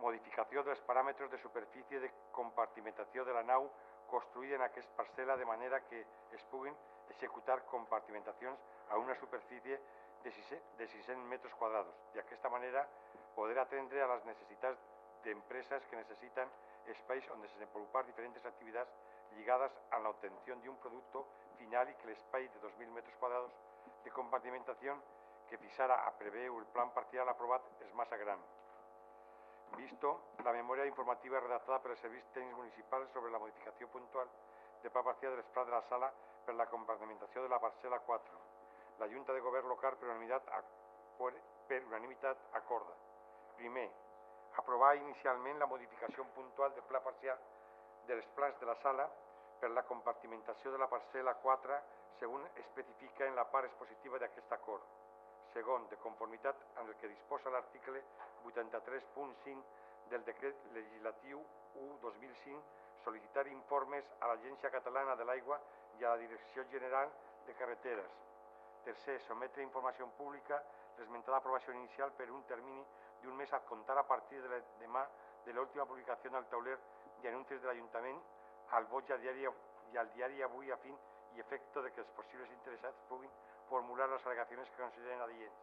modificació dels paràmetres de superfície de compartimentació de la nau construïda en aquesta parcel·la de manera que es puguin executar compartimentacions a una superfície de 600 de 600 metres quadrados. D'aquesta manera poder atendre a les necessitats d'empreses que necessiten espais on desenvolupar diferents activitats lligades a la obtenció d'un producto final y que el espai de 2.000 metros cuadrados de compartimentación que fixara a preveu el plan parcial aprovat és massa gran. Visto la memòria informativa redactada per els serveis tècnics municipals sobre la modificació puntual de pla parcial de l'esplats de la sala per la compartimentació de la parcel·la 4. La Junta de Govern local per unanimitat, per unanimitat acorda. Primer, aprovar inicialment la modificació puntual del pla parcial dels plans de la sala per la compartimentació de la parcel·la 4 segons especifica en la part expositiva d'aquest acord. Segon, de conformitat amb el que disposa l'article 83.5 del decret legislatiu 1-2005, sol·licitar informes a l'Agència Catalana de l'Aigua i a la Direcció General de Carreteres. Tercer, sometre informació pública l'esmentada aprovació inicial per un termini d'un mes a comptar a partir de la, demà de l'última publicació al tauler de anuncis de l'Ajuntament al Boja Diari i al diari avui a fin i efecte de que els possibles interessats puguin formular les al·legacions que consideren adients.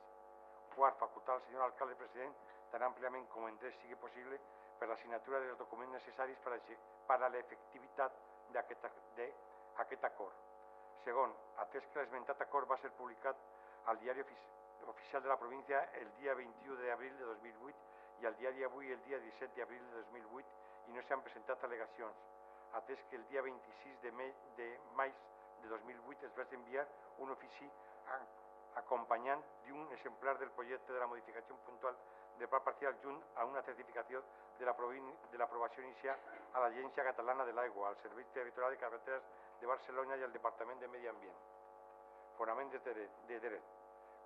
Quart, facultar al senyor alcalde president tan àmpliament com en sigui possible per la signatura dels documents necessaris per a, per a l'efectivitat d'aquest acord. Segon, atès que l'esmentat acord va ser publicat al diari oficial de la província el dia 21 d'abril de 2008 i al diari avui el dia 17 d'abril de 2008 i no s'han presentat al·legacions, atès que el dia 26 de, de maig de 2008 es va enviar un ofici acompanyant d'un exemplar del projecte de la modificació puntual del pla parcial junt a una certificació de l'aprovació inicial a l'Agència Catalana de l'Aigua, al Servei Territorial de Carreteres de Barcelona i al Departament de Medi Ambient. Fonament de dret. De dret.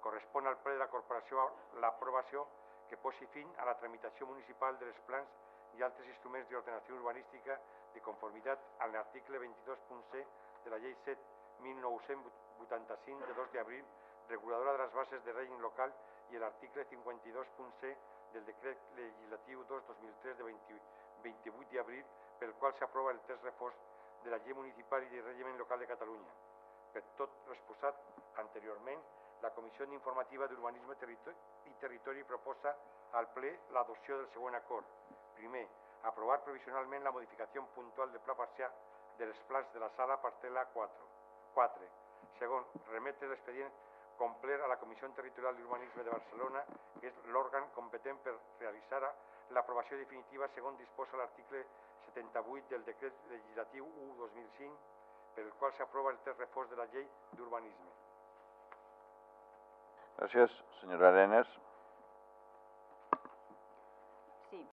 Correspon al ple de la corporació l'aprovació que posi fin a la tramitació municipal dels plans i altres instruments d'ordenació urbanística de conformitat a l'article 22.c de la llei 7 1985 de 2 d'abril reguladora de les bases de règim local i l'article 52.c del decret legislatiu 2-2003 de 20, 28 d'abril pel qual s'aprova el test reforç de la llei municipal i de règim local de Catalunya. Per tot l'exposat anteriorment, la Comissió Informativa d'Urbanisme i Territori proposa al ple l'adopció del següent acord. Primer, aprovar provisionalment la modificació puntual de pla parcial dels plans de la sala parcel·la 4. 4. Segon, remetre l'expedient complet a la Comissió Territorial d'Urbanisme de Barcelona, que és l'òrgan competent per realitzar l'aprovació definitiva segons disposa l'article 78 del decret legislatiu 1-2005, per el qual s'aprova el test reforç de la llei d'urbanisme. Gràcies, senyora Arenas.